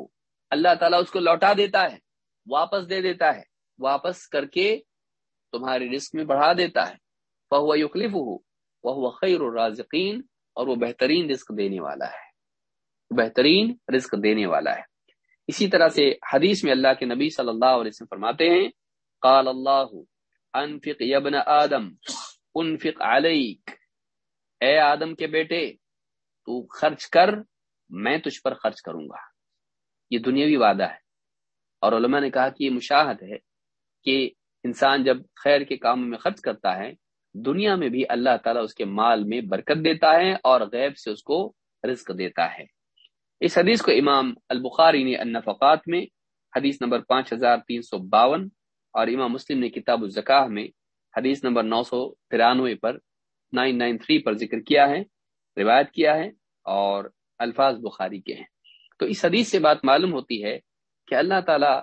اللہ تعالیٰ اس کو لوٹا دیتا ہے، واپس دے دیتا ہے، واپس کر کے تمہارے رزق میں بڑھا دیتا ہے۔ فہو یخلف ہو وہ خیر الرازقین اور وہ بہترین رزق دینے والا ہے۔ بہترین رزق دینے والا ہے۔ اسی طرح سے حدیث میں اللہ کے نبی صلی اللہ علیہ وسلم فرماتے ہیں، قال اللہ، انفق یبن آدم، انفق علیک۔ اے آدم کے بیٹے، تو خرچ کر، میں تجھ پر خرچ کروں گا۔ یہ دنیاوی وعدہ ہے۔ اور علماء نے کہا کہ یہ مشاہد ہے کہ انسان جب خیر کے کام میں خرچ کرتا ہے دنیا میں بھی اللہ تعالیٰ اس کے مال میں برکت دیتا ہے اور غیب سے اس کو رزق دیتا ہے۔ اس حدیث کو امام البخاری نے النفقات میں، حدیث نمبر پانچ ہزار تین سو باون اور امام مسلم نے کتاب الزکاہ میں حدیث نمبر نو سو ترانوے پر نائن نائن تھری پر ذکر کیا ہے، روایت کیا ہے اور الفاظ بخاری کے ہیں۔ تو اس حدیث سے بات معلوم ہوتی ہے کہ اللہ تعالیٰ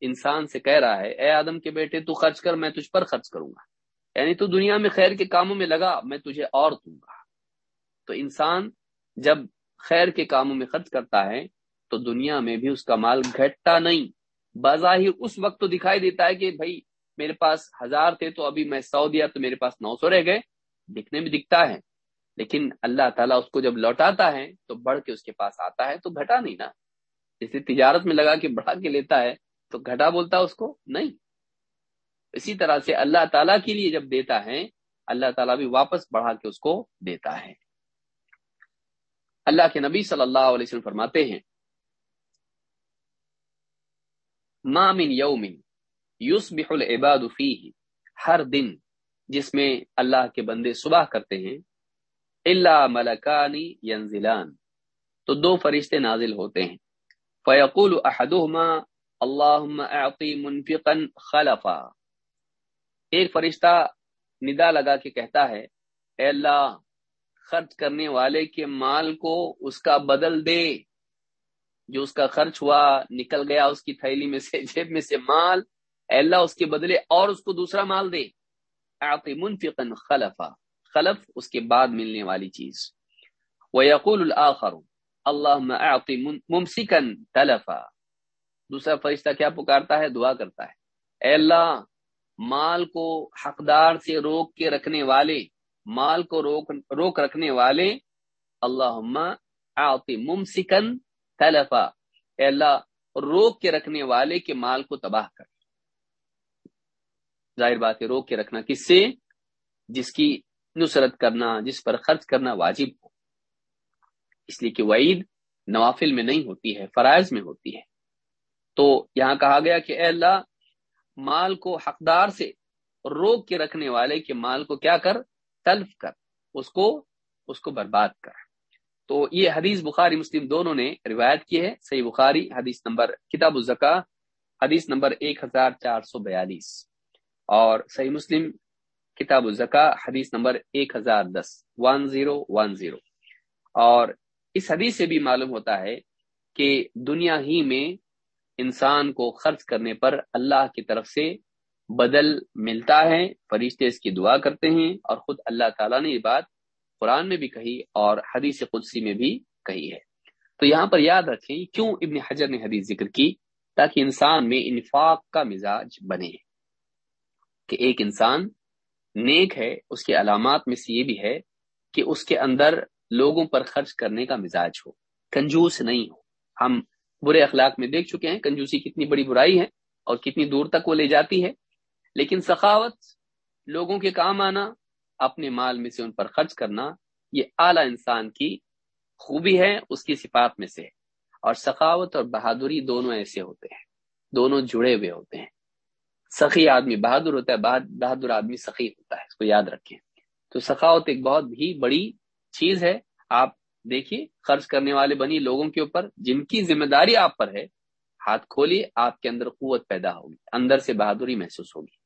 انسان سے کہہ رہا ہے، اے آدم کے بیٹے تو خرچ کر، میں تجھ پر خرچ کروں گا۔ یعنی تو دنیا میں خیر کے کاموں میں لگا، میں تجھے اور دوں گا۔ تو انسان جب خیر کے کاموں میں خرچ کرتا ہے، تو دنیا میں بھی اس کا مال گھٹتا نہیں۔ بظاہر اس وقت تو دکھائی دیتا ہے کہ بھائی، میرے پاس ہزار تھے تو ابھی میں سو دیا، تو میرے پاس نو سو رہ گئے۔ دکھنے میں دکھتا ہے۔ لیکن اللہ تعالیٰ اس کو جب لوٹاتا ہے، تو بڑھ کے اس کے پاس آتا ہے، تو گھٹا نہیں نا۔ جیسے تجارت میں لگا کے بڑھا کے لیتا ہے، تو گھٹا بولتا اس کو؟ نہیں۔ اسی طرح سے اللہ تعالیٰ کے لیے جب دیتا ہے، اللہ تعالیٰ بھی واپس بڑھا کے اس کو دیتا ہے۔ اللہ کے نبی صلی اللہ علیہ وسلم فرماتے ہیں مامن یومن یوس العباد فیہ، ہر دن جس میں اللہ کے بندے صبح کرتے ہیں اللہ ملکانی ینزلان، تو دو فرشتے نازل ہوتے ہیں۔ فیقول احدہما، اللہم اعطی منفقا خلفا ایک فرشتہ ندا لگا کے کہتا ہے، اے اللہ، خرچ کرنے والے کے مال کو اس کا بدل دے۔ جو اس کا خرچ ہوا نکل گیا اس کی تھیلی میں سے، جیب میں سے مال، اے اللہ، اس کے بدلے اور اس کو دوسرا مال دے۔ اعطی منفقا خلفا۔ خلف اس کے بعد ملنے والی چیز۔ وہ یقول الآخر اللہ اعطی ممسکن تلفا۔ دوسرا فرشتہ کیا پکارتا ہے؟ دعا کرتا ہے۔ اے اللہ مال کو حقدار سے روک کے رکھنے والے، مال کو روک روک رکھنے والے اللہ اعطی ممسکن تلفا۔ اے اللہ، روک کے رکھنے والے کے مال کو تباہ کر۔ ظاہر بات ہے، روک کے رکھنا کس سے؟ جس کی نصرت کرنا، جس پر خرچ کرنا واجب ہو۔ اس لیے کہ وعید نوافل میں نہیں ہوتی ہے، فرائض میں ہوتی ہے۔ تو یہاں کہا گیا کہ اے اللہ مال کو حقدار سے روک کے رکھنے والے کے مال کو کیا کر؟ تلف کر، اس کو اس کو برباد کر۔ تو یہ حدیث بخاری مسلم دونوں نے روایت کی ہے۔ صحیح بخاری، حدیث نمبر، کتاب الزکا حدیث نمبر ایک ہزار چار سو بیالیس۔ اور صحیح مسلم، کتاب الزکا حدیث نمبر ایک ہزار دس۔ ون زیرو ون زیرو اور اس حدیث سے بھی معلوم ہوتا ہے کہ دنیا ہی میں انسان کو خرچ کرنے پر اللہ کی طرف سے بدل ملتا ہے، فرشتے اس کی دعا کرتے ہیں اور خود اللہ تعالیٰ نے یہ بات قرآن میں بھی کہی اور حدیث قدسی میں بھی کہی ہے۔ تو یہاں پر یاد رکھیں کیوں ابن حجر نے حدیث ذکر کی؟ تاکہ انسان میں انفاق کا مزاج بنے۔ کہ ایک انسان نیک ہے، اس کے علامات میں سے یہ بھی ہے کہ اس کے اندر لوگوں پر خرچ کرنے کا مزاج ہو۔ کنجوس نہیں ہو۔ ہم برے اخلاق میں دیکھ چکے ہیں، کنجوسی کتنی بڑی برائی ہے اور کتنی دور تک وہ لے جاتی ہے۔ لیکن سخاوت، لوگوں کے کام آنا، اپنے مال میں سے ان پر خرچ کرنا، یہ اعلی انسان کی خوبی ہے، اس کی صفات میں سے۔ اور سخاوت اور بہادری دونوں ایسے ہوتے ہیں، دونوں جڑے ہوئے ہوتے ہیں۔ سخی آدمی بہادر ہوتا ہے بہادر آدمی سخی ہوتا ہے، اس کو یاد رکھیں۔ تو سخاوت ایک بہت ہی بڑی چیز ہے، آپ دیکھیے، خرچ کرنے والے بنی لوگوں کے اوپر جن کی ذمہ داری آپ پر ہے، ہاتھ کھولیے، آپ کے اندر قوت پیدا ہوگی، اندر سے بہادری محسوس ہوگی۔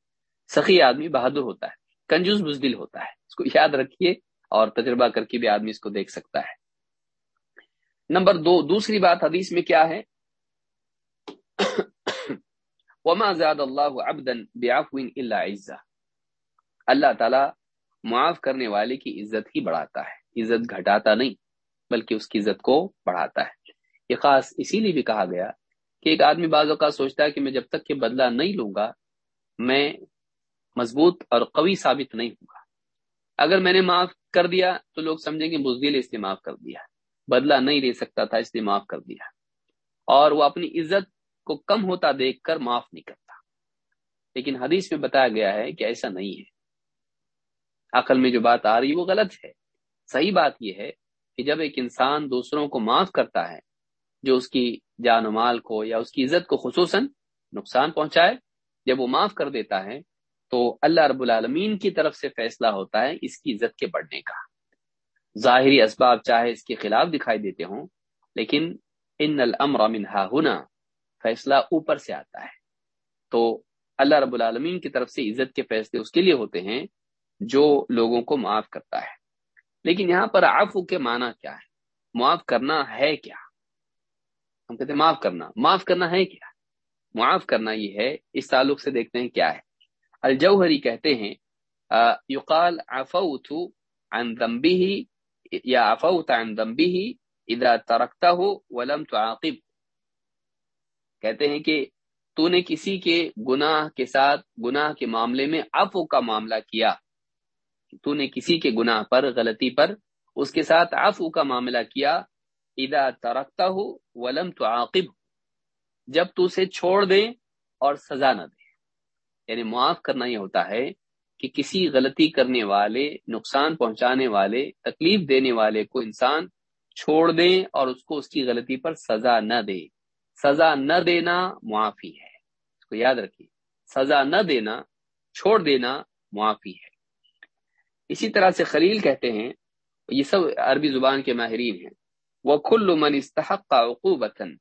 سخی آدمی بہادر ہوتا ہے، کنجوس بزدل ہوتا ہے۔ اس کو یاد رکھیے اور تجربہ کر کے بھی آدمی اس کو دیکھ سکتا ہے۔ نمبر دو، دوسری بات حدیث میں کیا ہے؟ وما زاد اللہ عزا اللہ تعالی معاف کرنے والے کی عزت ہی بڑھاتا ہے، عزت گھٹاتا نہیں۔ بلکہ اس کی عزت کو بڑھاتا ہے۔ یہ خاص اسی لیے بھی کہا گیا کہ ایک آدمی بعض اوقات سوچتا ہے کہ میں جب تک کہ بدلہ نہیں لوں گا، میں مضبوط اور قوی ثابت نہیں ہوگا اگر میں نے معاف کر دیا تو لوگ سمجھیں گے بزدل اس لیے معاف کر دیا۔ بدلہ نہیں لے سکتا تھا، اس لیے معاف کر دیا۔ اور وہ اپنی عزت کو کم ہوتا دیکھ کر معاف نہیں کرتا۔ لیکن حدیث میں بتایا گیا ہے کہ ایسا نہیں ہے۔ عقل میں جو بات آ رہی وہ غلط ہے۔ صحیح بات یہ ہے کہ جب ایک انسان دوسروں کو معاف کرتا ہے، جو اس کی جان و مال کو یا اس کی عزت کو خصوصاً نقصان پہنچائے، جب وہ معاف کر دیتا ہے، تو اللہ رب العالمین کی طرف سے فیصلہ ہوتا ہے اس کی عزت کے بڑھنے کا۔ ظاہری اسباب چاہے اس کے خلاف دکھائی دیتے ہوں، لیکن ان الامر منہا ہونا فیصلہ اوپر سے آتا ہے۔ تو اللہ رب العالمین کی طرف سے عزت کے فیصلے اس کے لیے ہوتے ہیں جو لوگوں کو معاف کرتا ہے۔ لیکن یہاں پر عفو کے معنی کیا ہے؟ معاف کرنا ہے کیا؟ ہم کہتے ہیں معاف کرنا۔ معاف کرنا ہے کیا؟ معاف کرنا یہ ہے، اس تعلق سے دیکھتے ہیں کیا ہے۔ الجوہری کہتے ہیں یقال عفوت عن ذنبه، یا عفوت عن ذنبه اذا ترکته ولم تعاقب۔ کہتے ہیں کہ تو نے کسی کے گناہ کے ساتھ، گناہ کے معاملے میں عفو کا معاملہ کیا۔ تو نے کسی کے گناہ پر، غلطی پر اس کے ساتھ عفو کا معاملہ کیا، اذا ترکته ولم تعاقب جب تو اسے چھوڑ دے اور سزا نہ دے یعنی معاف کرنا یہ ہوتا ہے کہ کسی غلطی کرنے والے، نقصان پہنچانے والے، تکلیف دینے والے کو انسان چھوڑ دے اور اس کو اس کی غلطی پر سزا نہ دے۔ سزا نہ دینا معافی ہے۔ اس کو یاد رکھیے۔ سزا نہ دینا، چھوڑ دینا معافی ہے۔ اسی طرح سے خلیل کہتے ہیں، یہ سب عربی زبان کے ماہرین ہیں۔ وہ کل من استحق کا عقوبتاً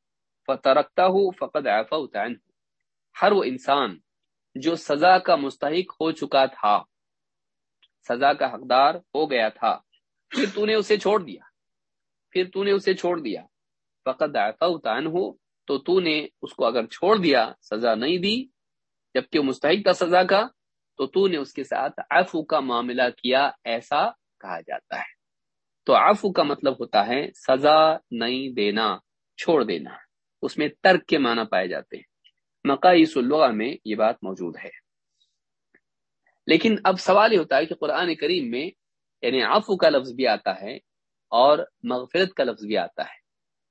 فترکتا ہوں فقد ہر وہ انسان جو سزا کا مستحق ہو چکا تھا، سزا کا حقدار ہو گیا تھا، پھر تو نے اسے چھوڑ دیا۔ پھر تو نے اسے چھوڑ دیا۔ فقط اتان ہو تو تو نے اس کو اگر چھوڑ دیا، سزا نہیں دی، جبکہ مستحق تھا سزا کا تو تو نے اس کے ساتھ عفو کا معاملہ کیا ایسا کہا جاتا ہے۔ تو عفو کا مطلب ہوتا ہے سزا نہیں دینا، چھوڑ دینا۔ اس میں ترک کے معنی پائے جاتے ہیں۔ مقاص اللغہ میں یہ بات موجود ہے۔ لیکن اب سوال یہ ہوتا ہے کہ قرآن کریم میں یعنی عفو کا لفظ بھی آتا ہے اور مغفرت کا لفظ بھی آتا ہے۔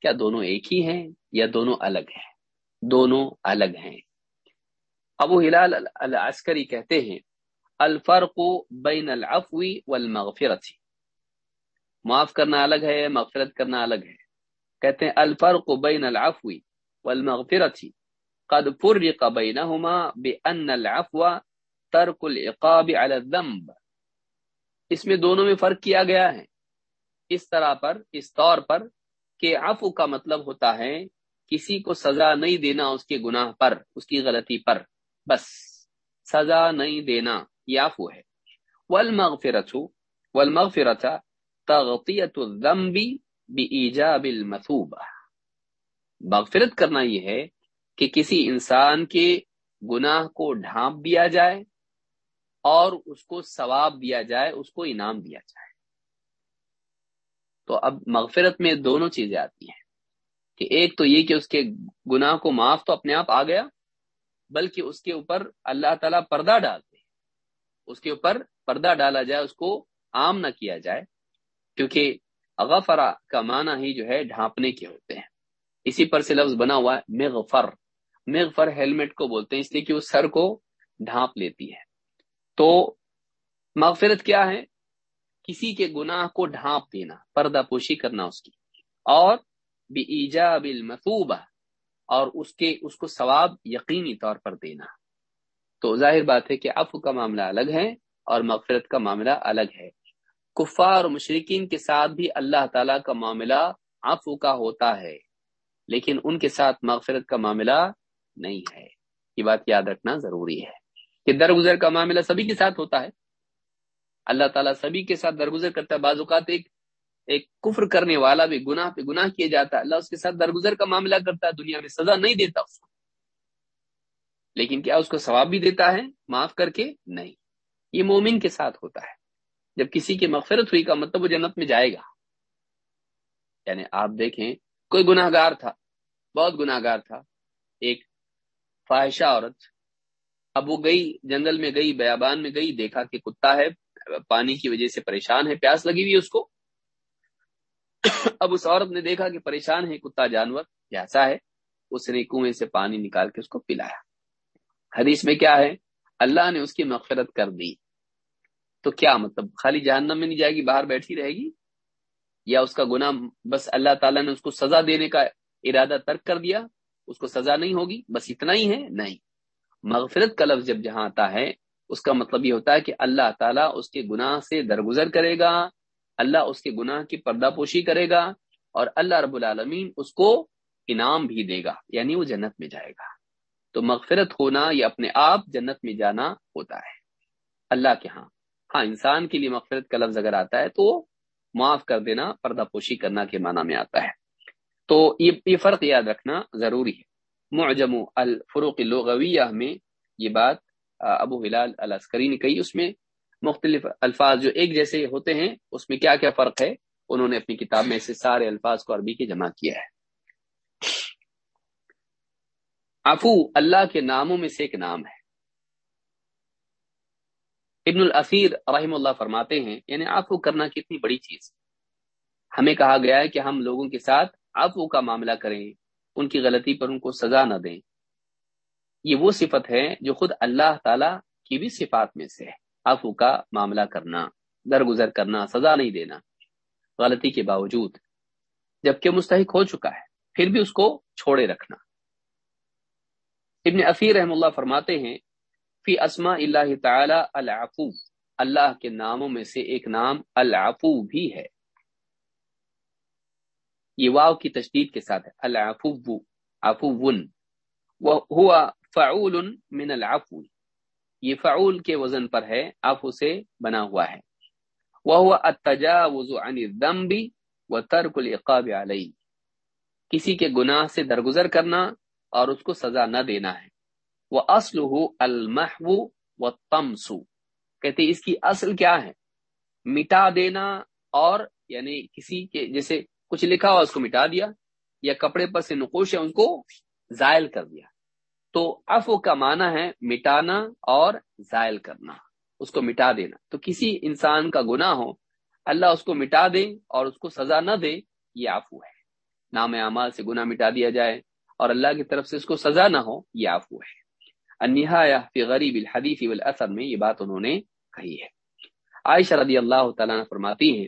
کیا دونوں ایک ہی ہیں یا دونوں الگ ہیں؟ دونوں الگ ہیں۔ ابو ہلال العسکری کہتے ہیں، الفرق بین العفو والمغفرت۔ معاف کرنا الگ ہے، مغفرت کرنا الگ ہے۔ کہتے ہیں، الفرق بین العفو والمغفرت۔ قد فرق بينهما بأن العفو ترك العقاب على الذنب۔ اس میں دونوں میں فرق کیا گیا ہے۔ اس طرح پر، اس طور پر کہ عفو کا مطلب ہوتا ہے، کسی کو سزا نہیں دینا اس کے گناہ پر، اس کی غلطی پر۔ بس سزا نہیں دینا یہ عفو ہے۔ والمغفرت والمغفرت تغطیت الذنب بإیجاب المثوبہ۔ مغفرت کرنا یہ ہے کہ کسی انسان کے گناہ کو ڈھانپ دیا جائے اور اس کو ثواب دیا جائے، اس کو انعام دیا جائے۔ تو اب مغفرت میں دونوں چیزیں آتی ہیں کہ ایک تو یہ کہ اس کے گناہ کو معاف تو اپنے آپ آ گیا بلکہ اس کے اوپر اللہ تعالیٰ پردہ ڈالتے اس کے اوپر پردہ ڈالا جائے، اس کو عام نہ کیا جائے، کیونکہ غفرا کا معنی ہی جو ہے ڈھانپنے کے ہوتے ہیں۔ اسی پر سے لفظ بنا ہوا ہے، مغفر۔ مغفر ہیلمٹ کو بولتے ہیں، اس لیے کہ وہ سر کو ڈھانپ لیتی ہے۔ تو مغفرت کیا ہے؟ کسی کے گناہ کو ڈھانپ دینا، پردہ پوشی کرنا اس کی۔ اور بھی ایجاب المطوبہ اور اس کے، اس کو ثواب یقینی طور پر دینا۔ تو ظاہر بات ہے کہ عفو کا معاملہ الگ ہے اور مغفرت کا معاملہ الگ ہے۔ کفار اور مشرقین کے ساتھ بھی اللہ تعالیٰ کا معاملہ عفو کا ہوتا ہے، لیکن ان کے ساتھ مغفرت کا معاملہ نہیں ہے۔ یہ بات یاد رکھنا ضروری ہے کہ درگزر کا معاملہ سبھی کے ساتھ ہوتا ہے۔ اللہ تعالیٰ سبھی کے ساتھ درگزر کرتا ہے۔ بعض اوقات ایک ایک کفر کرنے والا بھی گناہ پہ گناہ کیا جاتا ہے، اللہ اس کے ساتھ درگزر کا معاملہ کرتا ہے، دنیا میں سزا نہیں دیتا اس کو۔ لیکن کیا اس کو ثواب بھی دیتا ہے؟ معاف کر کے نہیں۔ یہ مومن کے ساتھ ہوتا ہے۔ جب کسی کی مغفرت ہوئی کا مطلب وہ جنت میں جائے گا۔ یعنی آپ دیکھیں، کوئی گناہ گار تھا، بہت گناہ گار تھا۔ ایک فاحشہ عورت اب وہ گئی، جنگل میں گئی، بیابان میں گئی، دیکھا کہ کتا ہے، پانی کی وجہ سے پریشان ہے، پیاس لگی ہوئی اس کو۔ اب اس عورت نے دیکھا کہ پریشان ہے، کتا جانور جیسا ہے۔ اس نے کنویں سے پانی نکال کے اس کو پلایا۔ حدیث میں کیا ہے؟ اللہ نے اس کی مغفرت کر دی۔ تو کیا مطلب؟ خالی جہنم میں نہیں جائے گی، باہر بیٹھی رہے گی؟ یا اس کا گناہ بس اللہ تعالیٰ نے اس کو سزا دینے کا ارادہ ترک کر دیا؟ اس کو سزا نہیں ہوگی؟ بس اتنا ہی ہے؟ نہیں۔ مغفرت کا لفظ جب جہاں آتا ہے، اس کا مطلب یہ ہوتا ہے کہ اللہ تعالیٰ اس کے گناہ سے درگزر کرے گا۔ اللہ اس کے گناہ کی پردہ پوشی کرے گا اور اللہ رب العالمین اس کو انعام بھی دے گا یعنی وہ جنت میں جائے گا۔ تو مغفرت ہونا یا اپنے آپ جنت میں جانا ہوتا ہے۔ اللہ کے ہاں۔ ہاں انسان کے لیے مغفرت کا لفظ اگر آتا ہے تو معاف کر دینا، پردہ پوشی کرنا کے معنی میں آتا ہے۔ تو یہ یہ فرق یاد رکھنا ضروری ہے۔ معجم الفروق لغویہ میں یہ بات ابو ہلال العسکری نے کہی، اس میں مختلف الفاظ جو ایک جیسے ہوتے ہیں، اس میں کیا کیا فرق ہے؟ انہوں نے اپنی کتاب میں سے سارے الفاظ کو عربی کے جمع کیا ہے۔ افو اللہ کے ناموں میں سے ایک نام ہے۔ ابن الاسیر رحم اللہ فرماتے ہیں یعنی آفو کرنا کتنی بڑی چیز ہمیں کہا گیا ہے کہ ہم لوگوں کے ساتھ آفو کا معاملہ کریں، ان کی غلطی پر ان کو سزا نہ دیں۔ یہ وہ صفت ہے جو خود اللہ تعالی کی بھی صفات میں سے ہے۔ آفو کا معاملہ کرنا، درگزر کرنا، سزا نہیں دینا، غلطی کے باوجود، جبکہ مستحق ہو چکا ہے، پھر بھی اس کو چھوڑے رکھنا۔ ابن اثیر رحم اللہ فرماتے ہیں، فی اسما اللہ تعالی العفو، اللہ کے ناموں میں سے ایک نام العفو بھی ہے۔ یہ واو کی تشدید کے ساتھ ہے، العفو عفو ہوا فعول من العفو۔ یہ فعول کے وزن پر ہے عفو سے بنا ہوا ہے۔ وہ التجاوز عن الذنب وترك العقاب علیہ۔ کسی کے گناہ سے درگزر کرنا اور اس کو سزا نہ دینا ہے۔ وہ اصل ہو المحو و تمسو کہتے اس کی اصل کیا ہے؟ مٹا دینا اور یعنی کسی کے جیسے کچھ لکھا ہوا، اس کو مٹا دیا یا کپڑے پر سے نقوش ہے ان کو زائل کر دیا۔ تو افو کا معنی ہے مٹانا اور زائل کرنا، اس کو مٹا دینا۔ تو کسی انسان کا گناہ ہو، اللہ اس کو مٹا دے اور اس کو سزا نہ دے، یہ آفو ہے۔ نام اعمال سے گناہ مٹا دیا جائے اور اللہ کی طرف سے اس کو سزا نہ ہو، یہ آفو ہے۔ فی غریب الحدیث والاثر میں یہ بات انہوں نے کہی ہے۔ عائشہ رضی اللہ تعالیٰ نے فرماتی ہیں،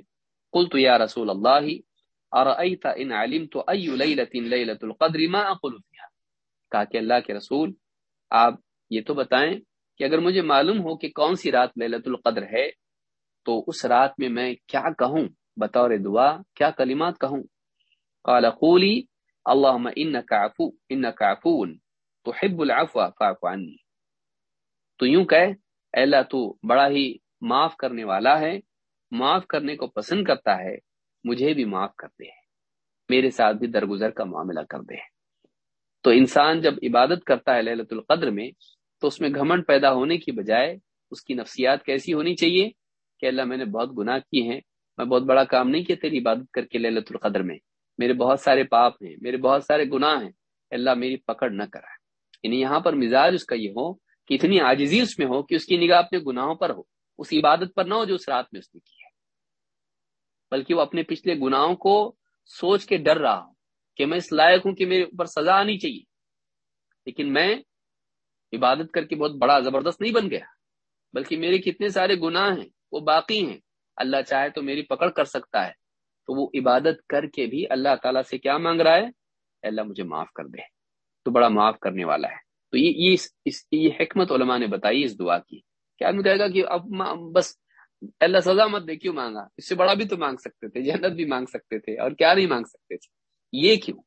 قلت یا رسول اللہ ارأیت ان علمت ای لیلت لیلت القدر ما اقول فیها کہا کہ اللہ کے رسول، آپ یہ تو بتائیں کہ اگر مجھے معلوم ہو کہ کون سی رات لیلت القدر ہے، تو اس رات میں میں کیا کہوں؟ بطور دعا، کیا کلمات کہوں؟ قال، قولی، اللہم انکا عفو انکا عفون، تحب العفو، فاعف تو یوں کہ اے اللہ تو بڑا ہی معاف کرنے والا ہے، معاف کرنے کو پسند کرتا ہے، مجھے بھی معاف کر دے۔ میرے ساتھ بھی درگزر کا معاملہ کر دے۔ تو انسان جب عبادت کرتا ہے للت القدر میں، تو اس میں گھمنڈ پیدا ہونے کی بجائے اس کی نفسیات کیسی ہونی چاہیے کہ اللہ میں نے بہت گناہ کیے ہیں، میں بہت بڑا کام نہیں کیا تیری عبادت کر کے للت القدر میں۔ میرے بہت سارے پاپ ہیں، میرے بہت سارے گناہ ہیں۔ اللہ میری پکڑ نہ کرا یعنی یہاں پر مزاج اس کا یہ ہو کہ اتنی عاجزی اس میں ہو کہ اس کی نگاہ اپنے گناہوں پر ہو، اس عبادت پر نہ ہو جو اس رات میں اس نے کی ہے۔ بلکہ وہ اپنے پچھلے گناہوں کو سوچ کے ڈر رہا ہو۔ کہ میں اس لائق ہوں کہ میرے اوپر سزا آنی چاہیے۔ لیکن میں عبادت کر کے بہت بڑا زبردست نہیں بن گیا، بلکہ میرے کتنے سارے گناہ ہیں، وہ باقی ہیں۔ اللہ چاہے تو میری پکڑ کر سکتا ہے۔ تو وہ عبادت کر کے بھی اللہ تعالیٰ سے کیا مانگ رہا ہے؟ اللہ مجھے معاف کر دے۔ تو بڑا معاف کرنے والا ہے۔ تو یہ یہ حکمت علماء نے بتائی اس دعا کی۔ کیا آدمی کہے گا کہ اب بس اللہ سزا مت دے، کیوں مانگا؟ اس سے بڑا بھی تو مانگ سکتے تھے، جنت بھی مانگ سکتے تھے اور کیا نہیں مانگ سکتے تھے۔ یہ کیوں؟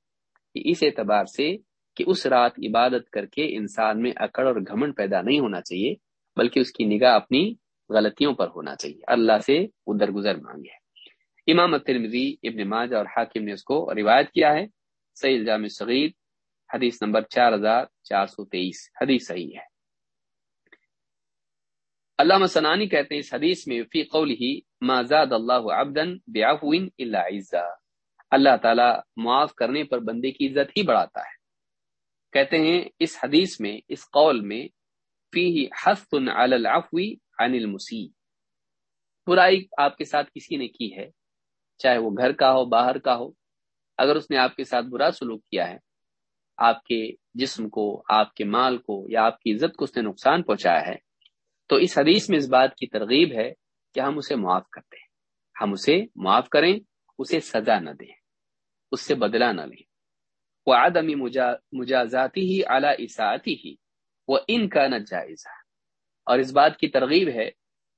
اس اعتبار سے کہ اس رات عبادت کر کے انسان میں اکڑ اور گھمنڈ پیدا نہیں ہونا چاہیے، بلکہ اس کی نگاہ اپنی غلطیوں پر ہونا چاہیے۔ اللہ سے ادھر گزر مانگے امام الترمذی، ابن ماج اور حاکم نے اس کو روایت کیا ہے۔ سعید الجام صغیر، حدیث نمبر چار ہزار چار سو تیئیس۔ حدیث صحیح ہے۔ علامہ سنانی کہتے ہیں اس حدیث میں، فی قوله ما زاد اللہ عبدا بعفو الا عزا۔ اللہ تعالی معاف کرنے پر بندے کی عزت ہی بڑھاتا ہے۔ کہتے ہیں، اس حدیث میں، اس قول میں فی حث علی العفو عن المسیء۔ برائی آپ کے ساتھ کسی نے کی ہے؟ چاہے وہ گھر کا ہو، باہر کا ہو، اگر اس نے آپ کے ساتھ برا سلوک کیا ہے، آپ کے جسم کو، آپ کے مال کو یا آپ کی عزت کو اس نے نقصان پہنچایا ہے، تو اس حدیث میں اس بات کی ترغیب ہے کہ ہم اسے معاف کرتے ہیں۔ ہم اسے معاف کریں اسے سزا نہ دیں اس سے بدلہ نہ لیں وہ آدمی مجازاتی ہی اعلی اساتی ہی وہ ان کا نہ جائزہ۔ اور اس بات کی ترغیب ہے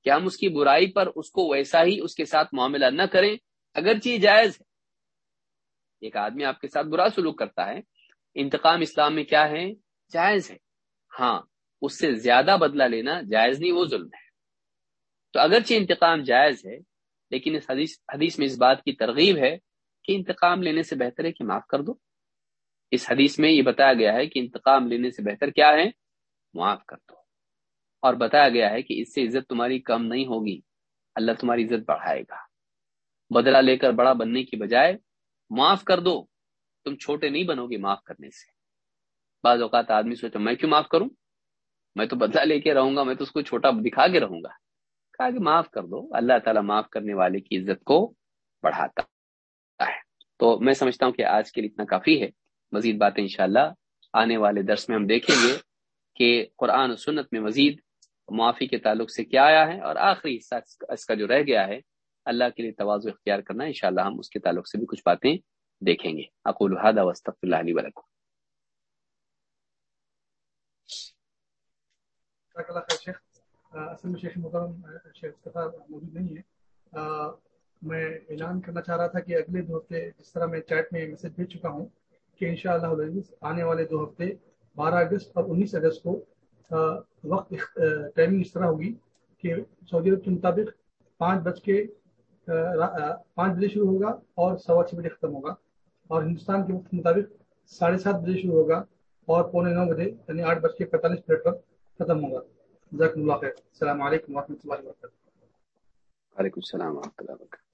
کہ ہم اس کی برائی پر اس کو ویسا ہی اس کے ساتھ معاملہ نہ کریں، اگرچہ جائز ہے۔ ایک آدمی آپ کے ساتھ برا سلوک کرتا ہے، انتقام اسلام میں کیا ہے؟ جائز ہے۔ ہاں اس سے زیادہ بدلہ لینا جائز نہیں، وہ ظلم ہے۔ تو اگرچہ انتقام جائز ہے لیکن اس حدیث حدیث میں اس بات کی ترغیب ہے کہ انتقام لینے سے بہتر ہے کہ معاف کر دو۔ اس حدیث میں یہ بتایا گیا ہے کہ انتقام لینے سے بہتر کیا ہے؟ معاف کر دو۔ اور بتایا گیا ہے کہ اس سے عزت تمہاری کم نہیں ہوگی، اللہ تمہاری عزت بڑھائے گا۔ بدلہ لے کر بڑا بننے کی بجائے معاف کر دو۔ تم چھوٹے نہیں بنو گے معاف کرنے سے۔ بعض اوقات آدمی سوچا میں کیوں معاف کروں؟ میں تو بدلہ لے کے رہوں گا، میں تو اس کو چھوٹا دکھا کے رہوں گا۔ کہا کہ معاف کر دو، اللہ تعالیٰ معاف کرنے والے کی عزت کو بڑھاتا ہے۔ تو میں سمجھتا ہوں کہ آج کے لیے اتنا کافی ہے۔ مزید باتیں انشاءاللہ آنے والے درس میں ہم دیکھیں گے کہ قرآن و سنت میں مزید معافی کے تعلق سے کیا آیا ہے اور آخری حصہ اس کا جو رہ گیا ہے، اللہ کے لیے توازو اختیار کرنا، انشاءاللہ ہم اس کے تعلق سے بھی کچھ باتیں دیکھیں گے۔ اقول هذا واستغفر الله لي ولكم۔ اصل میں شیخ محترم شیخ موجود نہیں ہے میں اعلان کرنا چاہ رہا تھا کہ اگلے دو ہفتے جس طرح میں چیٹ میں میسج بھیج چکا ہوں کہ انشاءاللہ آنے والے دو ہفتے، بارہ اگست اور انیس اگست کو وقت ٹائمنگ اس طرح ہوگی کہ سعودی عرب کے مطابق پانچ بج کے پانچ بجے شروع ہوگا اور سوا چھ بجے ختم ہوگا۔ اور ہندوستان کے وقت کے مطابق ساڑھے سات بجے شروع ہوگا اور پونے نو بجے یعنی آٹھ بج کے پینتالیس منٹ پر ختم ہوگا۔ جزاکم اللہ خیر. السلام علیکم و رحمۃ اللہ وبرکاتہ. وعلیکم السلام و رحمۃ اللہ وبرکاتہ.